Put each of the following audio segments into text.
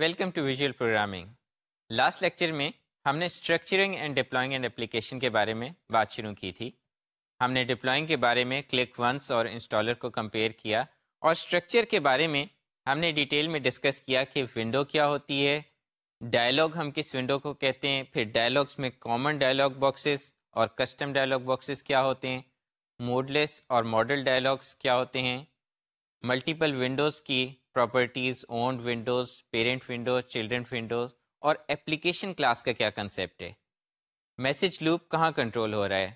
Welcome to visual programming last lecture میں ہم نے structuring and deploying and application کے بارے میں بات شروع کی تھی۔ ہم نے ڈپلائنگ کے بارے میں کلک ونس اور انسٹالر کو کمپیئر کیا اور اسٹرکچر کے بارے میں ہم نے ڈیٹیل میں ڈسکس کیا کہ ونڈو کیا ہوتی ہے۔ ڈائلاگ ہم کس ونڈو کو کہتے ہیں؟ پھر ڈائلاگس میں کامن ڈائلاگ باکسز اور کسٹم ڈائلاگ باکسز کیا ہوتے ہیں؟ موڈلیس اور ماڈل ڈائلاگس کیا ہوتے ہیں؟ ملٹیپل ونڈوز کی properties owned windows parent windows children windows اور اپلیکیشن کلاس کا کیا کنسیپٹ ہے؟ میسج لوپ کہاں کنٹرول ہو رہا ہے؟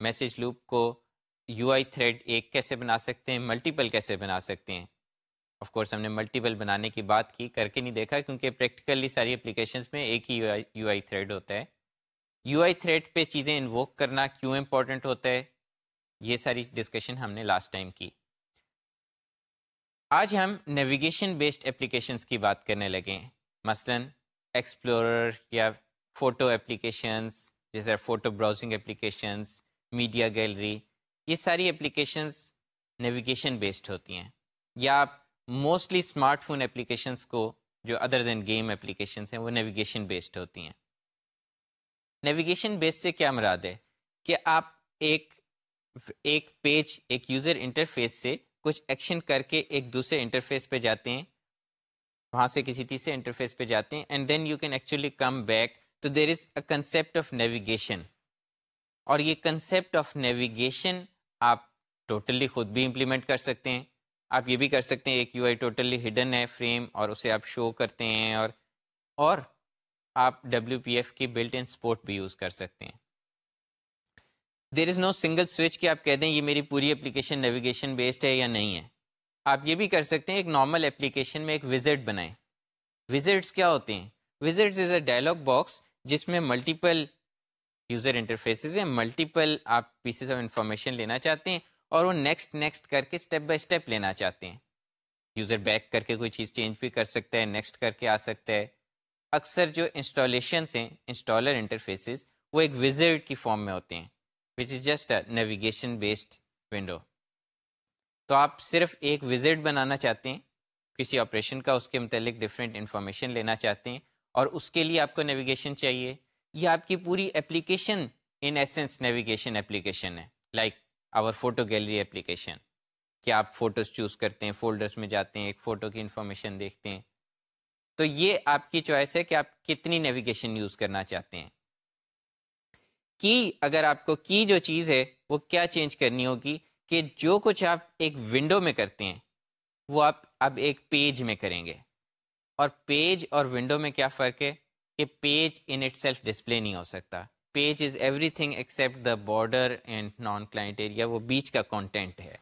میسج لوپ کو یو آئی تھریڈ ایک کیسے بنا سکتے ہیں؟ ملٹیپل کیسے بنا سکتے ہیں؟ آف کورس ہم نے ملٹیپل بنانے کی بات کی، کر کے نہیں دیکھا، کیونکہ پریکٹیکلی ساری اپلیکیشنس میں ایک ہی U I U I thread ہوتا ہے۔ یو آئی تھریڈ پہ چیزیں انووک کرنا کیوں امپورٹنٹ ہوتا ہے؟ یہ ساری ڈسکشن ہم نے لاسٹ ٹائم کی۔ آج ہم نیویگیشن بیسڈ اپلیکیشنس کی بات کرنے لگے ہیں۔ مثلا ایکسپلورر یا فوٹو اپلیکیشنس جیسے photo browsing applications media gallery یہ ساری اپلیکیشنس نیویگیشن بیسڈ ہوتی ہیں۔ یا آپ موسٹلی اسمارٹ فون اپلیکیشنس کو جو ادر دین گیم اپلیکیشنس ہیں، وہ نیویگیشن بیسڈ ہوتی ہیں۔ نیویگیشن بیس سے کیا مراد ہے؟ کہ آپ ایک ایک پیج ایک یوزر انٹرفیس سے کچھ ایکشن کر کے ایک دوسرے انٹرفیس پہ جاتے ہیں، وہاں سے کسی تیسرے انٹرفیس پہ جاتے ہیں and then you can actually come back تو there is a concept of navigation اور یہ کنسیپٹ آف نیویگیشن آپ ٹوٹلی خود بھی امپلیمنٹ کر سکتے ہیں۔ آپ یہ بھی کر سکتے ہیں، ایک یو آئی ٹوٹلی ہڈن ہے فریم اور اسے آپ شو کرتے ہیں اور اور آپ ڈبلیو پی ایف کی بلٹ ان سپورٹ بھی یوز کر سکتے ہیں۔ دیر از نو سنگل سوئچ کہ آپ کہہ دیں یہ میری پوری اپلیکیشن نیویگیشن بیسڈ ہے یا نہیں ہے۔ آپ یہ بھی کر سکتے ہیں ایک نارمل اپلیکیشن میں ایک وزٹ بنائیں۔ وزٹس کیا ہوتے ہیں؟ Wizards is a dialog box جس میں ملٹیپل یوزر انٹرفیسز ہیں ملٹیپل آپ پیسز آف انفارمیشن لینا چاہتے ہیں اور وہ نیکسٹ نیکسٹ کر کے اسٹیپ بائی اسٹیپ لینا چاہتے ہیں۔ یوزر بیک کر کے کوئی چیز چینج بھی کر سکتا ہے نیکسٹ کر کے آ سکتا ہے۔ اکثر جو انسٹالیشنس ہیں انسٹالر انٹرفیسز وہ ایک وزٹ کی فارم میں ہوتے ہیں۔ Which is just a navigation based window تو آپ صرف ایک وزٹ بنانا چاہتے ہیں، کسی آپریشن کا، اس کے متعلق ڈفرینٹ انفارمیشن لینا چاہتے ہیں، اور اس کے لیے آپ کو نیویگیشن چاہیے۔ یہ آپ کی پوری application in essence navigation application ہے like our photo gallery application کہ آپ فوٹوز چوز کرتے ہیں فولڈرس میں جاتے ہیں، ایک فوٹو کی انفارمیشن دیکھتے ہیں۔ تو یہ آپ کی چوائس ہے کہ آپ کتنی نیویگیشن یوز کرنا چاہتے ہیں۔ کی اگر آپ کو کی جو چیز ہے وہ کیا چینج کرنی ہوگی کہ جو کچھ آپ ایک ونڈو میں کرتے ہیں، وہ آپ اب ایک پیج میں کریں گے۔ اور پیج اور ونڈو میں کیا فرق ہے؟ کہ page in itself display نہیں ہو سکتا۔ Page is everything except the border and non client area وہ بیچ کا کانٹینٹ ہے۔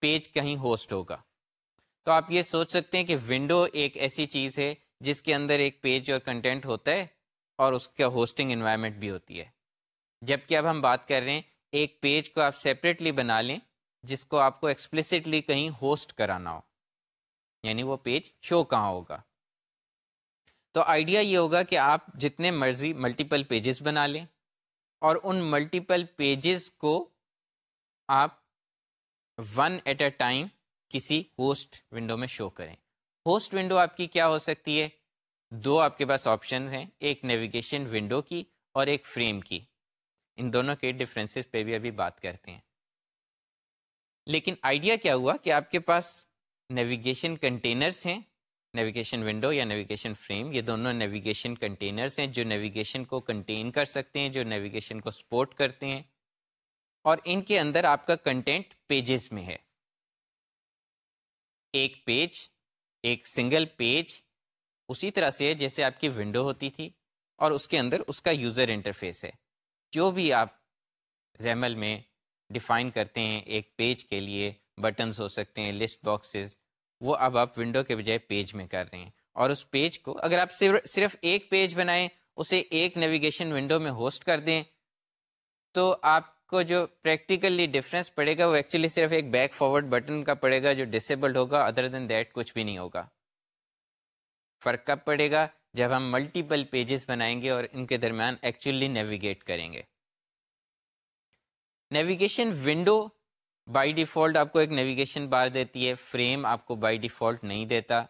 پیج کہیں ہوسٹ ہوگا۔ تو آپ یہ سوچ سکتے ہیں کہ ونڈو ایک ایسی چیز ہے جس کے اندر ایک پیج اور کنٹینٹ ہوتا ہے۔ اور اس کا ہوسٹنگ انوائرمنٹ بھی ہوتی ہے۔ جبکہ اب ہم بات کر رہے ہیں، ایک پیج کو آپ سیپریٹلی بنا لیں، جس کو آپ کو ایکسپلسٹلی کہیں ہوسٹ کرانا ہو۔ یعنی وہ پیج شو کہاں ہوگا۔ تو آئیڈیا یہ ہوگا کہ آپ جتنے مرضی ملٹیپل پیجز بنا لیں اور ان ملٹیپل پیجز کو آپ ون ایٹ اے ٹائم کسی ہوسٹ ونڈو میں شو کریں۔ ہوسٹ ونڈو آپ کی کیا ہو سکتی ہے؟ دو آپ کے پاس آپشن ہیں، ایک نیویگیشن ونڈو کی اور ایک فریم کی۔ ان دونوں کے ڈفرینسز پہ بھی ابھی بات کرتے ہیں۔ لیکن آئیڈیا کیا ہوا کہ آپ کے پاس نیویگیشن کنٹینرس ہیں نیویگیشن ونڈو یا نیویگیشن فریم یہ دونوں نیویگیشن کنٹینرس ہیں جو نیویگیشن کو کنٹین کر سکتے ہیں، جو نیویگیشن کو سپورٹ کرتے ہیں۔ اور ان کے اندر آپ کا کنٹینٹ پیجز میں ہے۔ ایک پیج ایک سنگل پیج اسی طرح سے جیسے آپ کی ونڈو ہوتی تھی اور اس کے اندر اس کا یوزر انٹرفیس ہے۔ جو بھی آپ زیمل میں ڈیفائن کرتے ہیں ایک پیج کے لیے بٹنز ہو سکتے ہیں لسٹ باکسز وہ اب آپ ونڈو کے بجائے پیج میں کر رہے ہیں۔ اور اس پیج کو اگر آپ صرف ایک پیج بنائیں، اسے ایک نیویگیشن ونڈو میں ہوسٹ کر دیں، تو آپ کو جو پریکٹیکلی ڈفرینس پڑے گا، وہ ایکچولی صرف ایک بیک فارورڈ بٹن کا پڑے گا جو ڈسیبلڈ ہوگا ادر دین دیٹ کچھ بھی نہیں ہوگا۔ فرق کب پڑے گا جب ہم ملٹیپل پیجز بنائیں گے اور ان کے درمیان ایکچولی نیویگیٹ کریں گے۔ نیویگیشن ونڈو بائی ڈیفالٹ آپ کو ایک نیویگیشن بار دیتی ہے فریم آپ کو بائی ڈیفالٹ نہیں دیتا۔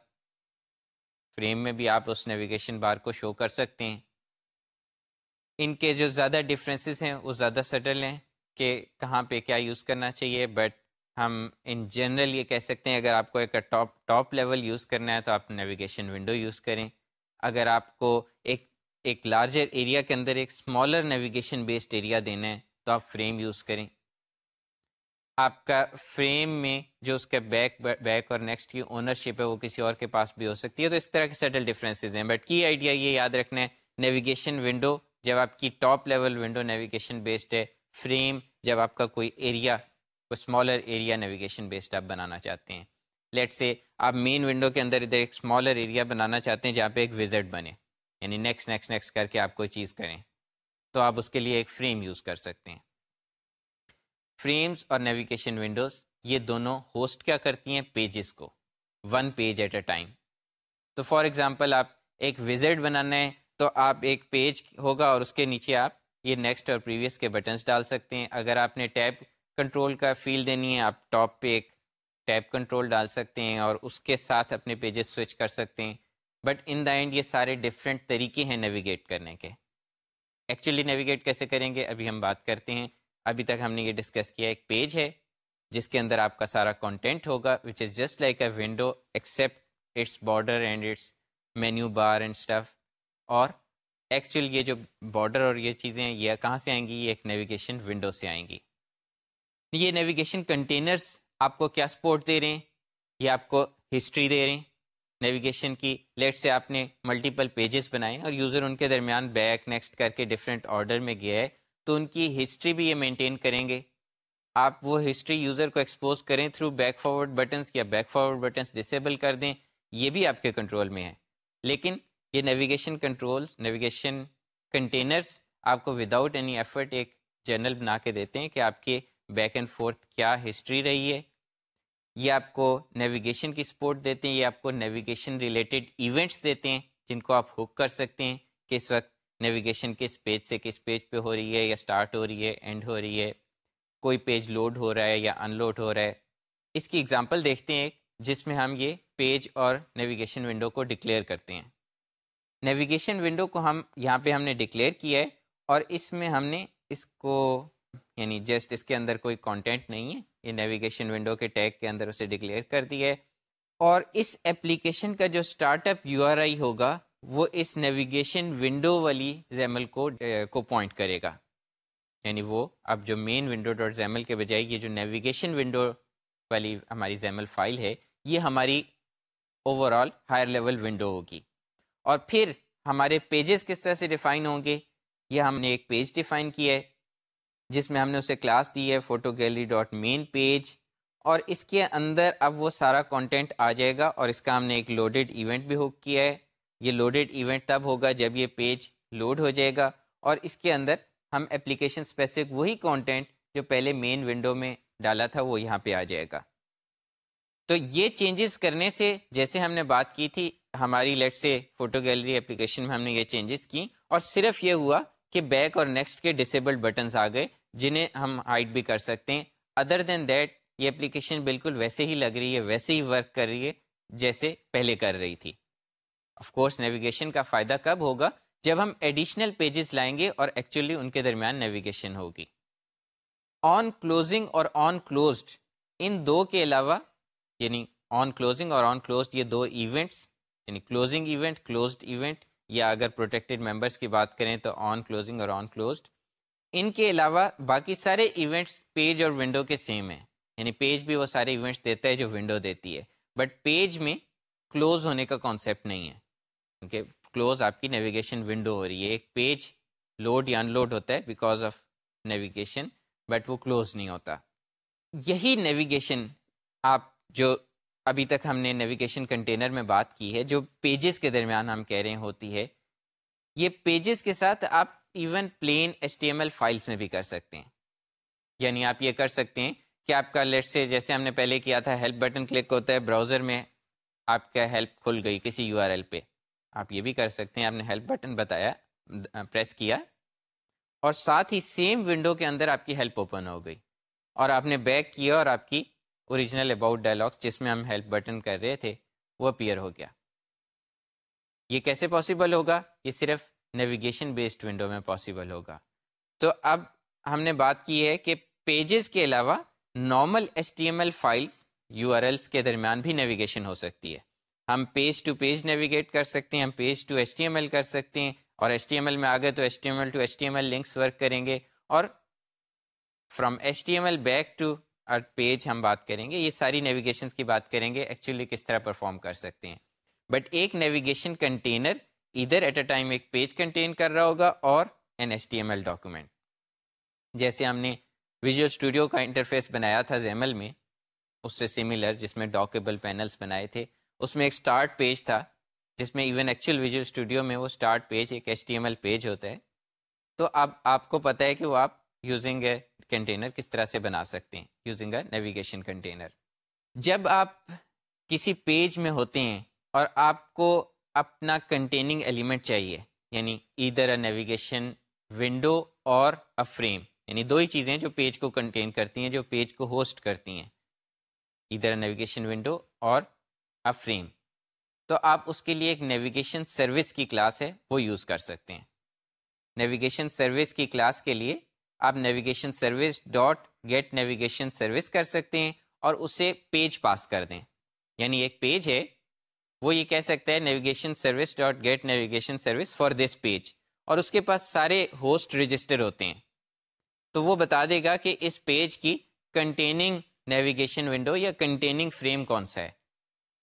فریم میں بھی آپ اس نیویگیشن بار کو شو کر سکتے ہیں۔ ان کے جو زیادہ ڈفرینسز ہیں، وہ زیادہ سٹل ہیں کہ کہاں پہ کیا یوز کرنا چاہیے بٹ ہم ان جنرل یہ کہہ سکتے ہیں اگر آپ کو ایک ٹاپ ٹاپ لیول یوز کرنا ہے تو آپ نیویگیشن ونڈو یوز کریں۔ اگر آپ کو ایک ایک لارجر ایریا کے اندر ایک اسمالر نیویگیشن بیسڈ ایریا دینا ہے تو آپ فریم یوز کریں۔ آپ کا فریم میں جو اس کا بیک بیک اور نیکسٹ کی اونرشپ ہے وہ کسی اور کے پاس بھی ہو سکتی ہے۔ تو اس طرح کے سیٹل ڈفرینسز ہیں۔ بٹ کی آئیڈیا یہ یاد رکھنا ہے نیویگیشن ونڈو جب آپ کی top level window navigation based ہے فریم جب آپ کا کوئی area smaller area navigation based آپ بنانا چاہتے ہیں۔ لیٹ سے آپ مین ونڈو کے اندر ادھر ایک اسمالر ایریا بنانا چاہتے ہیں جہاں پہ ایک وزٹ بنے۔ یعنی نیکسٹ نیکسٹ نیکسٹ کر کے آپ کوئی چیز کریں۔ تو آپ اس کے لیے ایک فریم یوز کر سکتے ہیں۔ فریمز اور نیویگیشن ونڈوز یہ دونوں ہوسٹ کیا کرتی ہیں پیجز کو۔ One page at a time تو فار ایگزامپل آپ ایک وزٹ بنانا ہے تو آپ ایک پیج ہوگا اور اس کے نیچے آپ یہ نیکسٹ اور پریویس کے بٹنس ڈال سکتے ہیں۔ اگر آپ نے ٹیپ کنٹرول کا فیل دینی ہے، آپ ٹاپ پہ ایک ٹیپ کنٹرول ڈال سکتے ہیں اور اس کے ساتھ اپنے پیجز سوئچ کر سکتے ہیں۔ بٹ ان دا اینڈ یہ سارے ڈفرینٹ طریقے ہیں نیویگیٹ کرنے کے۔ ایکچولی نیویگیٹ کیسے کریں گے؟ ابھی ہم بات کرتے ہیں۔ ابھی تک ہم نے یہ ڈسکس کیا، ایک پیج ہے جس کے اندر آپ کا سارا کانٹینٹ ہوگا which is just like a window except its border and its menu bar and stuff اور ایکچوئل یہ جو بارڈر اور یہ چیزیں یہ کہاں سے آئیں گی؟ یہ ایک نیویگیشن ونڈو سے آئیں گی۔ یہ نیویگیشن کنٹینرس آپ کو کیا سپورٹ دے رہے ہیں؟ یہ آپ کو ہسٹری دے رہے ہیں۔ نیویگیشن کی لیٹ سے آپ نے ملٹیپل پیجز بنائے اور یوزر ان کے درمیان بیک نیکسٹ کر کے ڈفرینٹ آرڈر میں گیا ہے، تو ان کی ہسٹری بھی یہ مینٹین کریں گے۔ آپ وہ ہسٹری یوزر کو ایکسپوز کریں تھرو بیک فارورڈ بٹنس یا بیک فارورڈ بٹنس ڈسیبل کر دیں، یہ بھی آپ کے کنٹرول میں ہے۔ لیکن یہ نیویگیشن کنٹرول نیویگیشن کنٹینرس آپ کو وداؤٹ اینی ایفرٹ ایک جرنل بنا کے دیتے ہیں کہ آپ کے بیک اینڈ فورتھ کیا ہسٹری رہی ہے؟ یہ آپ کو نیویگیشن کی سپورٹ دیتے ہیں، یہ آپ کو نیویگیشن ریلیٹڈ ایونٹس دیتے ہیں، جن کو آپ ہک کر سکتے ہیں کہ اس وقت نیویگیشن کس پیج سے کس پیج پہ ہو رہی ہے یا اسٹارٹ ہو رہی ہے اینڈ ہو رہی ہے، کوئی پیج لوڈ ہو رہا ہے یا ان لوڈ ہو رہا ہے۔ اس کی اگزامپل دیکھتے ہیں جس میں ہم یہ پیج اور نیویگیشن ونڈو کو ڈکلیئر کرتے ہیں۔ نیویگیشن ونڈو کو ہم، یہاں پہ ہم نے ڈکلیئر کیا ہے اور اس میں ہم نے اس کو یعنی جسٹ اس کے اندر کوئی کانٹینٹ نہیں ہے، یہ نیویگیشن ونڈو کے ٹیگ کے اندر اسے ڈکلیئر کر دیا ہے۔ اور اس ایپلیکیشن کا جو startup U R I ہوگا، وہ اس نیویگیشن ونڈو والی زیمل کو eh, کو پوائنٹ کرے گا۔ یعنی وہ اب جو مین ونڈو ڈاٹ زیمل کے بجائے یہ جو نیویگیشن ونڈو والی ہماری زیمل فائل ہے، یہ ہماری overall higher level window ہوگی۔ اور پھر ہمارے پیجز کس طرح سے ڈیفائن ہوں گے؟ یہ ہم نے ایک پیج ڈیفائن کیا ہے۔ جس میں ہم نے اسے کلاس دی ہے photo gallery dot main page اور اس کے اندر اب وہ سارا کانٹینٹ آ جائے گا، اور اس کا ہم نے ایک لوڈیڈ ایونٹ بھی ہک کیا ہے۔ یہ لوڈیڈ ایونٹ تب ہوگا جب یہ پیج لوڈ ہو جائے گا، اور اس کے اندر ہم اپلیکیشن اسپیسیفک وہی کانٹینٹ جو پہلے مین ونڈو میں ڈالا تھا، وہ یہاں پہ آ جائے گا۔ تو یہ چینجز کرنے سے جیسے ہم نے بات کی تھی، ہماری لیٹ سے فوٹو گیلری اپلیکیشن میں ہم نے یہ چینجز کی، اور صرف یہ ہوا کہ بیک اور نیکسٹ کے ڈسیبلڈ بٹنس آ گئے، جنہیں ہم ہائڈ بھی کر سکتے ہیں۔ ادر دین دیٹ یہ اپلیکیشن بالکل ویسے ہی لگ رہی ہے، ویسے ہی ورک کر رہی ہے، جیسے پہلے کر رہی تھی۔ آف کورس نیویگیشن کا فائدہ کب ہوگا؟ جب ہم ایڈیشنل پیجز لائیں گے اور ایکچولی ان کے درمیان نیویگیشن ہوگی۔ آن کلوزنگ اور آن کلوزڈ ان دو کے علاوہ یعنی آن کلوزنگ اور آن کلوزڈ یہ دو ایونٹس یعنی کلوزنگ ایونٹ کلوزڈ ایونٹ یا اگر پروٹیکٹیڈ ممبرس کی بات کریں تو آن کلوزنگ اور آن کلوزڈ ان کے علاوہ باقی سارے ایونٹس پیج اور ونڈو کے سیم ہیں۔ یعنی پیج بھی وہ سارے ایونٹس دیتا ہے جو ونڈو دیتی ہے۔ بٹ پیج میں کلوز ہونے کا کانسیپٹ نہیں ہے۔ کیونکہ کلوز آپ کی نیویگیشن ونڈو ہو رہی ہے۔ ایک پیج لوڈ یا ان لوڈ ہوتا ہے بیکاز آف نیویگیشن بٹ وہ کلوز نہیں ہوتا۔ یہی نیویگیشن آپ جو ابھی تک ہم نے نیویگیشن کنٹینر میں بات کی ہے، جو پیجز کے درمیان ہم کہہ رہے ہوتی ہے، یہ پیجز کے ساتھ آپ even plain H T M L files میں بھی کر سکتے ہیں۔ یعنی آپ یہ کر سکتے ہیں کہ آپ کا لیٹ سے جیسے ہم نے پہلے کیا تھا ہیلپ بٹن کلک ہوتا ہے براؤزر میں، آپ کا ہیلپ کھل گئی کسی یو آر ایل پہ۔ آپ یہ بھی کر سکتے ہیں، آپ نے ہیلپ بٹن بتایا پریس کیا۔ اور ساتھ ہی سیم ونڈو کے اندر آپ کی ہیلپ اوپن ہو گئی۔ اور آپ نے بیک کیا اور آپ کی اوریجنل اباؤٹ ڈائلاگ جس میں ہم ہیلپ بٹن کر رہے تھے، وہ اپیئر ہو گیا۔ یہ کیسے پاسبل ہوگا؟ یہ صرف نیویگیشن بیسڈ ونڈو میں پاسبل ہوگا۔ تو اب ہم نے بات کی ہے کہ پیجز کے علاوہ normal S T M L files U R Ls کے درمیان بھی نیویگیشن ہو سکتی ہے۔ ہم پیج ٹو پیج نیویگیٹ کر سکتے ہیں، ہم page to S T M L کر سکتے ہیں اور ایس ٹی ایم ایل میں آگے تو S T M L to S T M L links work کریں گے اور from S T M L back to page ہم بات کریں گے، یہ ساری نیویگیشن کی بات کریں گے ایکچولی کس طرح پرفارم کر سکتے ہیں۔ بٹ ایک نیویگیشن کنٹینر ادھر ایٹ اے ٹائم ایک پیج کنٹین کر رہا ہوگا اور an S T M L document جیسے ہم نے ویژول اسٹوڈیو کا انٹرفیس بنایا تھا زیمل میں، اس سے سملر جس میں ڈاکیبل پینلس بنائے تھے۔ اس میں ایک اسٹارٹ پیج تھا، جس میں ایون ایکچوئل ویژول اسٹوڈیو میں وہ اسٹارٹ پیج ایک H T M L page ہوتا ہے۔ تو اب آپ کو پتہ ہے کہ وہ آپ یوزنگ اے کنٹینر کس طرح سے بنا سکتے ہیں یوزنگ اے نیویگیشن کنٹینر جب آپ کسی پیج میں ہوتے ہیں اور آپ کو اپنا کنٹیننگ ایلیمنٹ چاہیے یعنی ادھر اے نیویگیشن ونڈو اور اے فریم یعنی دو ہی چیزیں جو پیج کو کنٹین کرتی ہیں، جو پیج کو ہوسٹ کرتی ہیں۔ ادھر نیویگیشن ونڈو اور فریم تو آپ اس کے لیے ایک نیویگیشن سروس کی کلاس ہے، وہ یوز کر سکتے ہیں۔ نیویگیشن سروس کی کلاس کے لیے آپ navigation service dot get navigation service کر سکتے ہیں اور اسے پیج پاس کر دیں۔ یعنی ایک پیج ہے، وہ یہ کہہ سکتا ہے navigation service dot get navigation service for this page اور اس کے پاس سارے ہوسٹ رجسٹر ہوتے ہیں۔ تو وہ بتا دے گا کہ اس پیج کی کنٹیننگ نیویگیشن ونڈو یا کنٹیننگ فریم کون سا ہے۔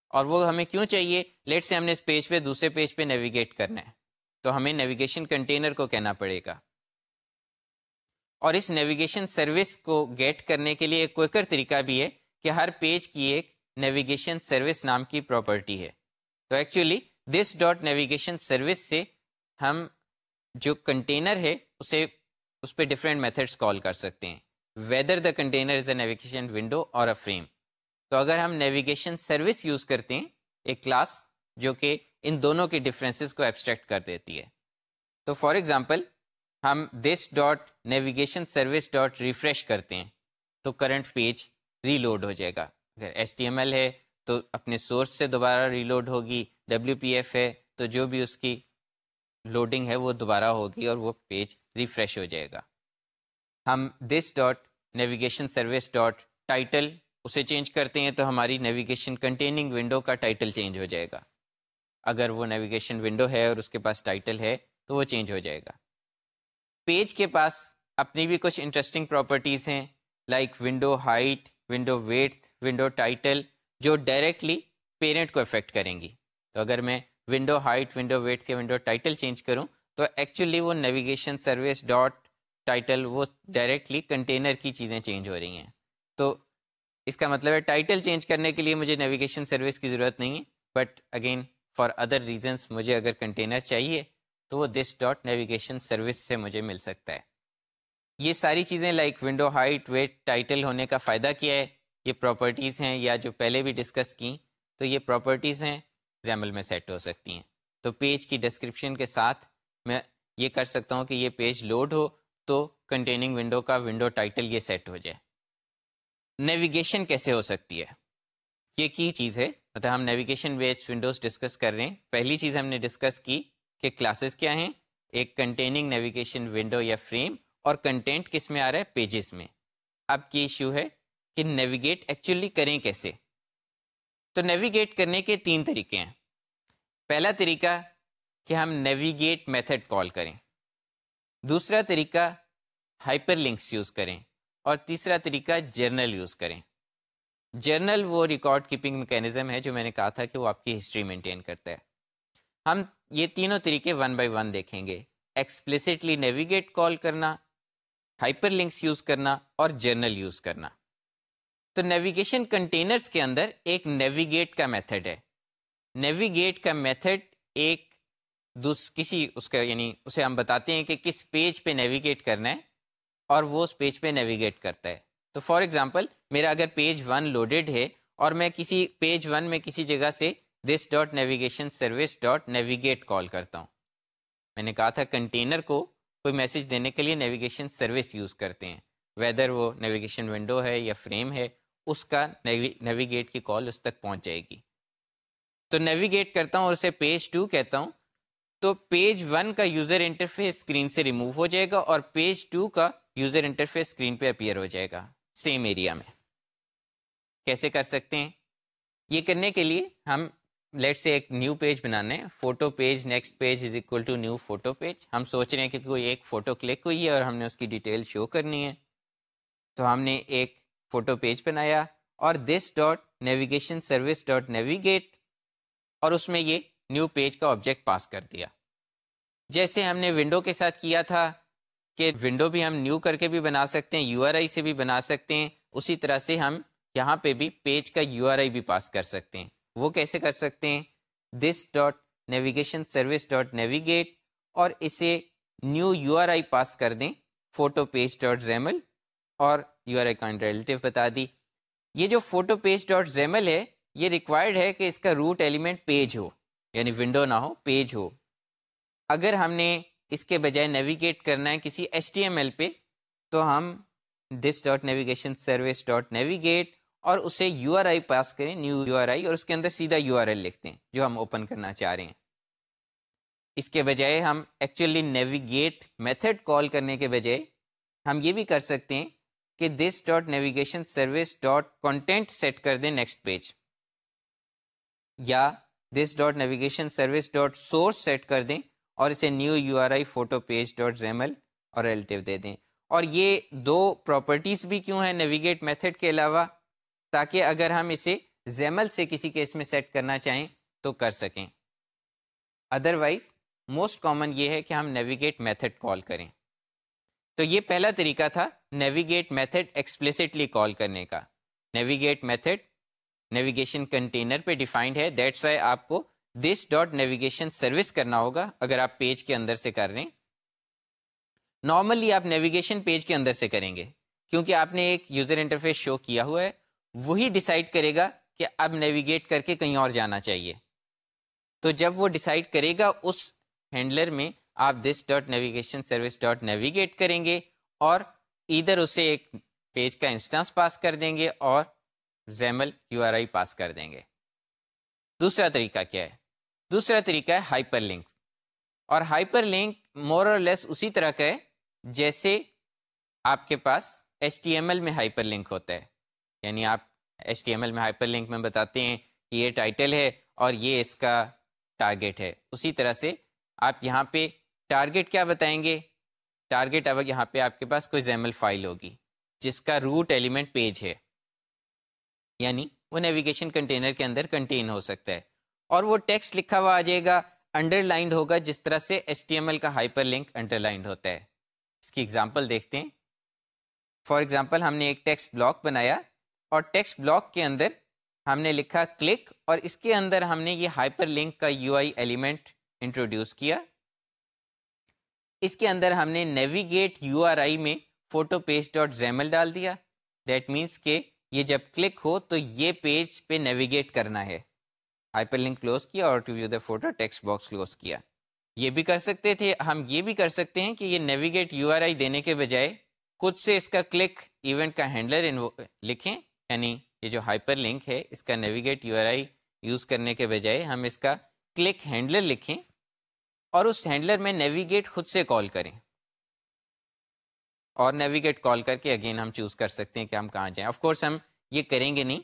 اور وہ ہمیں کیوں چاہیے؟ لیٹ سے ہم نے اس پیج پہ دوسرے پیج پہ نیویگیٹ کرنا ہے۔ تو ہمیں نیویگیشن کنٹینر کو کہنا پڑے گا۔ اور اس نیویگیشن سروس کو گیٹ کرنے کے لیے ایک کوئکر طریقہ بھی ہے کہ ہر پیج کی ایک نیویگیشن سروس نام کی پراپرٹی ہے۔ تو actually this dot navigation service سے ہم جو کنٹینر ہے اسے اس پہ ڈفرینٹ میتھڈس کال کر سکتے ہیں۔ Whether the container is a navigation window اور اے فریم تو اگر ہم نیویگیشن سروس یوز کرتے ہیں، ایک کلاس جو کہ ان دونوں کے ڈفرینسز کو ایبسٹریکٹ کر دیتی ہے۔ تو فار ایگزامپل ہم this dot navigation service dot refresh کرتے ہیں تو کرنٹ پیج ری لوڈ ہو جائے گا۔ اگر ایس ٹی ایم ایل ہے تو اپنے سورس سے دوبارہ ری لوڈ ہوگی ڈبلیو پی ایف ہے تو جو بھی اس کی لوڈنگ ہے وہ دوبارہ ہوگی اور وہ پیج ریفریش ہو جائے گا۔ ہم this dot navigation service dot title اسے چینج کرتے ہیں تو ہماری نیویگیشن کنٹیننگ ونڈو کا ٹائٹل چینج ہو جائے گا۔ اگر وہ نیویگیشن ونڈو ہے اور اس کے پاس ٹائٹل ہے تو وہ چینج ہو جائے گا۔ پیج کے پاس اپنی بھی کچھ انٹرسٹنگ پراپرٹیز ہیں like window height window width window title جو ڈائریکٹلی پیرنٹ کو افیکٹ کریں گی۔ تو اگر میں ونڈو ہائٹ ونڈو ویٹ کے ونڈو ٹائٹل چینج کروں، تو ایکچولی وہ نیویگیشن سروس ڈاٹ ٹائٹل وہ ڈائریکٹلی کنٹینر کی چیزیں چینج ہو رہی ہیں۔ تو اس کا مطلب ہے ٹائٹل چینج کرنے کے لیے مجھے نیویگیشن سروس کی ضرورت نہیں ہے but again for other reasons مجھے اگر کنٹینر چاہیے تو وہ دس ڈاٹ نیویگیشن سروس سے مجھے مل سکتا ہے۔ یہ ساری چیزیں like window height width title ہونے کا فائدہ کیا ہے؟ یہ پراپرٹیز ہیں یا جو پہلے بھی ڈسکس کی تو یہ پراپرٹیز ہیں زیمل میں سیٹ ہو سکتی ہیں۔ تو پیج کی ڈسکرپشن کے ساتھ میں یہ کر سکتا ہوں کہ یہ پیج لوڈ ہو تو کنٹیننگ ونڈو کا ونڈو ٹائٹل یہ سیٹ ہو جائے۔ نیویگیشن کیسے ہو سکتی ہے؟ یہ کی چیز ہے۔ مطلب ہم نیویگیشن بیس ونڈوز ڈسکس کر رہے ہیں۔ پہلی چیز ہم نے ڈسکس کی کہ کلاسز کیا ہیں؟ ایک کنٹیننگ نیویگیشن ونڈو یا فریم اور کنٹینٹ کس میں آ رہا ہے؟ پیجز میں۔ اب کی ایشو ہے کہ نیویگیٹ ایکچولی کریں کیسے؟ تو نیویگیٹ کرنے کے تین طریقے ہیں۔ پہلا طریقہ کہ ہم نیویگیٹ میتھڈ کال کریں۔ دوسرا طریقہ ہائپر لنکس یوز کریں۔ اور تیسرا طریقہ جرنل یوز کریں۔ جرنل وہ ریکارڈ کیپنگ میکینزم ہے جو میں نے کہا تھا کہ وہ آپ کی ہسٹری مینٹین کرتا ہے۔ ہم یہ تینوں طریقے ون بائی ون دیکھیں گے۔ ایکسپلسٹلی نیویگیٹ کال کرنا ہائپر لنکس یوز کرنا اور جرنل یوز کرنا۔ تو نیویگیشن کنٹینرز کے اندر ایک نیویگیٹ کا میتھڈ ہے۔ نیویگیٹ کا میتھڈ ایک دوس، کسی اس کا یعنی اسے ہم بتاتے ہیں کہ کس پیج پہ نیویگیٹ کرنا ہے اور وہ اس پیج پہ نیویگیٹ کرتا ہے۔ تو فار ایگزامپل میرا اگر پیج ون لوڈیڈ ہے اور میں کسی پیج ون میں کسی جگہ سے this dot navigation service dot navigate call کرتا ہوں۔ میں نے کہا تھا کنٹینر کو کوئی میسج دینے کے لیے نیویگیشن سروس یوز کرتے ہیں۔ ویدر وہ نیویگیشن ونڈو ہے یا فریم ہے، اس کا نیویگیٹ کی کال اس تک پہنچ جائے گی۔ تو نیویگیٹ کرتا ہوں اور اسے پیج ٹو کہتا ہوں۔ تو پیج ون کا یوزر انٹرفیس اسکرین سے ریموو ہو جائے گا اور پیج ٹو کا یوزر انٹرفیس اسکرین پہ اپیئر ہو جائے گا۔ سیم ایریا میں۔ کیسے کر سکتے ہیں؟ یہ کرنے کے لیے ہم لیٹ سے ایک نیو پیج بنانے ہیں۔ Photo page next page is equal to new photo page ہم سوچ رہے ہیں کہ کوئی ایک فوٹو کلک ہوئی ہے اور ہم نے اس کی ڈیٹیل شو کرنی ہے۔ تو ہم نے ایک فوٹو پیج بنایا اور this dot navigation service dot navigate اور اس میں یہ نیو پیج کا آبجیکٹ پاس کر دیا۔ جیسے ہم نے ونڈو کے ساتھ کیا تھا کہ ونڈو بھی ہم نیو کر کے بھی بنا سکتے ہیں یو آر آئی سے بھی بنا سکتے ہیں۔ اسی طرح سے ہم یہاں پہ بھی پیج کا یو آر آئی بھی پاس کر سکتے ہیں۔ وہ کیسے کر سکتے ہیں؟ This dot navigation service dot navigate اور اسے new U R I pass کر دیں۔ فوٹو پیج ڈاٹ زیمل اور یو آر آئی کا ریلیٹیو بتا دی۔ یہ جو فوٹو پیج ڈاٹ زیمل ہے، یہ ریکوائرڈ ہے کہ اس کا روٹ ایلیمنٹ پیج ہو یعنی ونڈو نہ ہو پیج ہو۔ اگر ہم نے اس کے بجائے نیویگیٹ کرنا ہے کسی ایچ ٹی ایم ایل پہ، تو ہم this dot navigation service dot navigate اور اسے یو آر آئی پاس کریں نیو یو آر آئی اور اس کے اندر سیدھا یو آر ایل لکھتے ہیں، جو ہم اوپن کرنا چاہ رہے ہیں۔ اس کے بجائے ہم ایکچولی نیویگیٹ میتھڈ کال کرنے کے بجائے ہم یہ بھی کر سکتے ہیں کہ this dot navigation service dot content set کر دیں نیکسٹ پیج یا this dot navigation service dot source set کر دیں اور اسے new U R I photo page dot XAML اور ریلیٹیو دے دیں۔ اور یہ دو پراپرٹیز بھی کیوں ہیں نیویگیٹ میتھڈ کے علاوہ؟ تاکہ اگر ہم اسے زیمل سے کسی کیس میں سیٹ کرنا چاہیں تو کر سکیں۔ ادروائز موسٹ کامن یہ ہے کہ ہم نیویگیٹ میتھڈ کال کریں۔ تو یہ پہلا طریقہ تھا نیویگیٹ میتھڈ ایکسپلسٹلی کال کرنے کا۔ نیویگیٹ میتھڈ نیویگیشن کنٹینر پہ ڈیفائنڈ ہے۔ دیٹس وائی آپ کو دس ڈاٹ نیویگیشن سروس کرنا ہوگا اگر آپ پیج کے اندر سے کر رہے ہیں۔ نارملی آپ نیویگیشن پیج کے اندر سے کریں گے۔ کیونکہ آپ نے ایک یوزر انٹرفیس شو کیا ہوا ہے۔ وہی ڈسائڈ کرے گا کہ اب نیویگیٹ کر کے کہیں اور جانا چاہیے۔ تو جب وہ ڈسائڈ کرے گا، اس ہینڈلر میں آپ this dot navigation service dot navigate کریں گے اور ادھر اسے ایک پیج کا انسٹانس پاس کر دیں گے اور زیمل یو آر آئی پاس کر دیں گے۔ دوسرا طریقہ کیا ہے؟ دوسرا طریقہ ہے ہائپر لنک اور ہائپر لنک مور اور لیس اسی طرح کا ہے جیسے آپ کے پاس ایچ ٹی ایم ایل میں ہائپر لنک ہوتا ہے۔ یعنی آپ ایچ ٹی ایم ایل میں ہائپر لنک میں بتاتے ہیں کہ یہ ٹائٹل ہے اور یہ اس کا ٹارگیٹ ہے۔ اسی طرح سے آپ یہاں پہ ٹارگیٹ کیا بتائیں گے؟ ٹارگیٹ اب یہاں پہ آپ کے پاس کوئی زیمل فائل ہوگی جس کا روٹ ایلیمنٹ پیج ہے۔ یعنی وہ نیویگیشن کنٹینر کے اندر کنٹین ہو سکتا ہے۔ اور وہ ٹیکسٹ لکھا ہوا آ جائے گا انڈر لائنڈ ہوگا، جس طرح سے ایچ ٹی ایم ایل کا ہائپر لنک انڈر لائنڈ ہوتا ہے۔ اس کی ایگزامپل دیکھتے ہیں۔ فار ایگزامپل ہم نے ایک ٹیکسٹ بلاک بنایا۔ اور ٹیکسٹ بلاک کے اندر ہم نے لکھا کلک اور اس کے اندر ہم نے یہ ہائپر لنک کا یو آئی ایلیمنٹ انٹروڈیوس کیا۔ اس کے اندر ہم نے نیویگیٹ یو آر آئی میں فوٹو پیج ڈاٹ زیمل ڈال دیا۔ دیٹ مینس کہ یہ جب کلک ہو تو یہ پیج پہ نیویگیٹ کرنا ہے۔ ہائپر لنک کلوز کیا اور to view the photo text box close کیا۔ یہ بھی کر سکتے تھے۔ ہم یہ بھی کر سکتے ہیں کہ یہ نیویگیٹ یو آر آئی دینے کے بجائے خود سے اس کا کلک ایونٹ کا ہینڈلر لکھیں۔ یعنی یہ جو ہائپر لنک ہے، اس کا navigate U R I use کرنے کے بجائے ہم اس کا کلک ہینڈلر لکھیں اور اس ہینڈلر میں نیویگیٹ خود سے کال کریں۔ اور نیویگیٹ کال کر کے اگین ہم چوز کر سکتے ہیں کہ ہم کہاں جائیں۔ آف کورس ہم یہ کریں گے نہیں،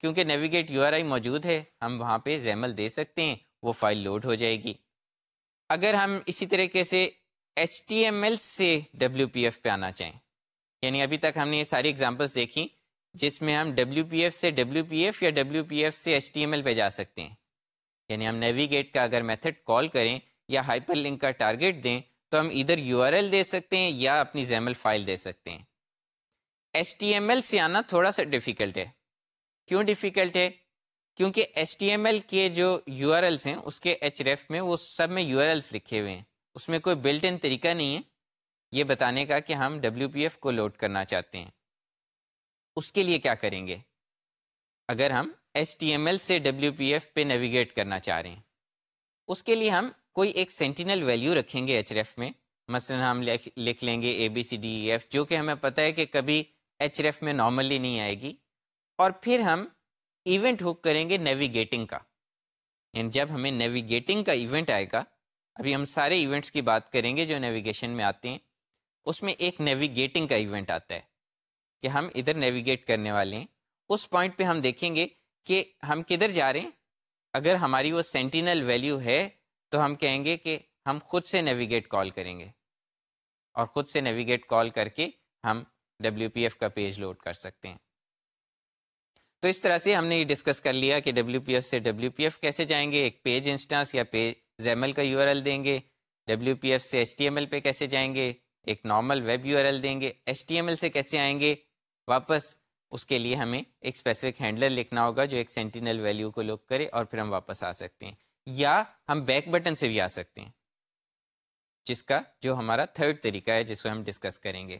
کیونکہ نیویگیٹ یو آر آئی موجود ہے، ہم وہاں پہ زیمل دے سکتے ہیں، وہ فائل لوڈ ہو جائے گی۔ اگر ہم اسی طریقے سے ایچ ٹی ایم ایل سے ڈبلیو پی ایف پہ آنا چاہیں یعنی ابھی تک ہم نے یہ ساری ایگزامپلس دیکھی جس میں ہم ڈبلیو پی ایف سے ڈبلیو پی ایف یا ڈبلیو پی ایف سے ایچ ٹی ایم ایل پہ جا سکتے ہیں۔ یعنی ہم نیویگیٹ کا اگر میتھڈ کال کریں یا ہائپر لنک کا ٹارگیٹ دیں تو ہم ادھر یو آر ایل دے سکتے ہیں یا اپنی زیمل فائل دے سکتے ہیں۔ ایچ ٹی ایم ایل سے آنا تھوڑا سا ڈیفیکلٹ ہے۔ کیوں ڈیفیکلٹ ہے؟ کیونکہ ایچ ٹی ایم ایل کے جو یو آر ایلس ہیں، اس کے ایچ ریف میں وہ سب میں یو آر ایلس لکھے ہوئے ہیں۔ اس میں کوئی بلٹ ان طریقہ نہیں ہے۔ یہ بتانے کا کہ ہم ڈبلیو پی ایف کو لوڈ کرنا چاہتے ہیں۔ اس کے لیے کیا کریں گے؟ اگر ہم ایچ ٹی ایم ایل سے ڈبلیو پی ایف پہ نیویگیٹ کرنا چاہ رہے ہیں، اس کے لیے ہم کوئی ایک سینٹینل ویلیو رکھیں گے ایچ ریف میں۔ مثلا ہم لکھ لیں گے A B C D F جو کہ ہمیں پتہ ہے کہ کبھی ایچ ریف میں نارملی نہیں آئے گی۔ اور پھر ہم ایونٹ ہک کریں گے نیویگیٹنگ کا۔ یعنی جب ہمیں نیویگیٹنگ کا ایونٹ آئے گا، ابھی ہم سارے ایونٹس کی بات کریں گے جو نیویگیشن میں آتے ہیں، اس میں ایک نیویگیٹنگ کا ایونٹ آتا ہے۔ کہ ہم ادھر نیویگیٹ کرنے والے ہیں، اس پوائنٹ پہ ہم دیکھیں گے کہ ہم کدھر جا رہے ہیں۔ اگر ہماری وہ سینٹینل ویلیو ہے، تو ہم کہیں گے کہ ہم خود سے نیویگیٹ کال کریں گے۔ اور خود سے نیویگیٹ کال کر کے ہم ڈبلیو پی ایف کا پیج لوڈ کر سکتے ہیں۔ تو اس طرح سے ہم نے یہ ڈسکس کر لیا کہ ڈبلیو پی ایف سے ڈبلیو پی ایف کیسے جائیں گے، ایک پیج انسٹانس یا پیج زیمل کا یو آر ایل دیں گے۔ ڈبلیو پی ایف سے ایچ ٹی ایم ایل پہ کیسے جائیں گے، ایک normal web U R L دیں گے۔ ایچ ٹی ایم ایل سے کیسے آئیں گے؟ واپس اس کے لیے ہمیں ایک اسپیسیفک ہینڈلر لکھنا ہوگا جو ایک سینٹینل ویلیو کو لک کرے اور پھر ہم واپس آ سکتے ہیں۔ یا ہم بیک بٹن سے بھی آ سکتے ہیں۔ جس کا جو ہمارا تھرڈ طریقہ ہے جس کو ہم ڈسکس کریں گے۔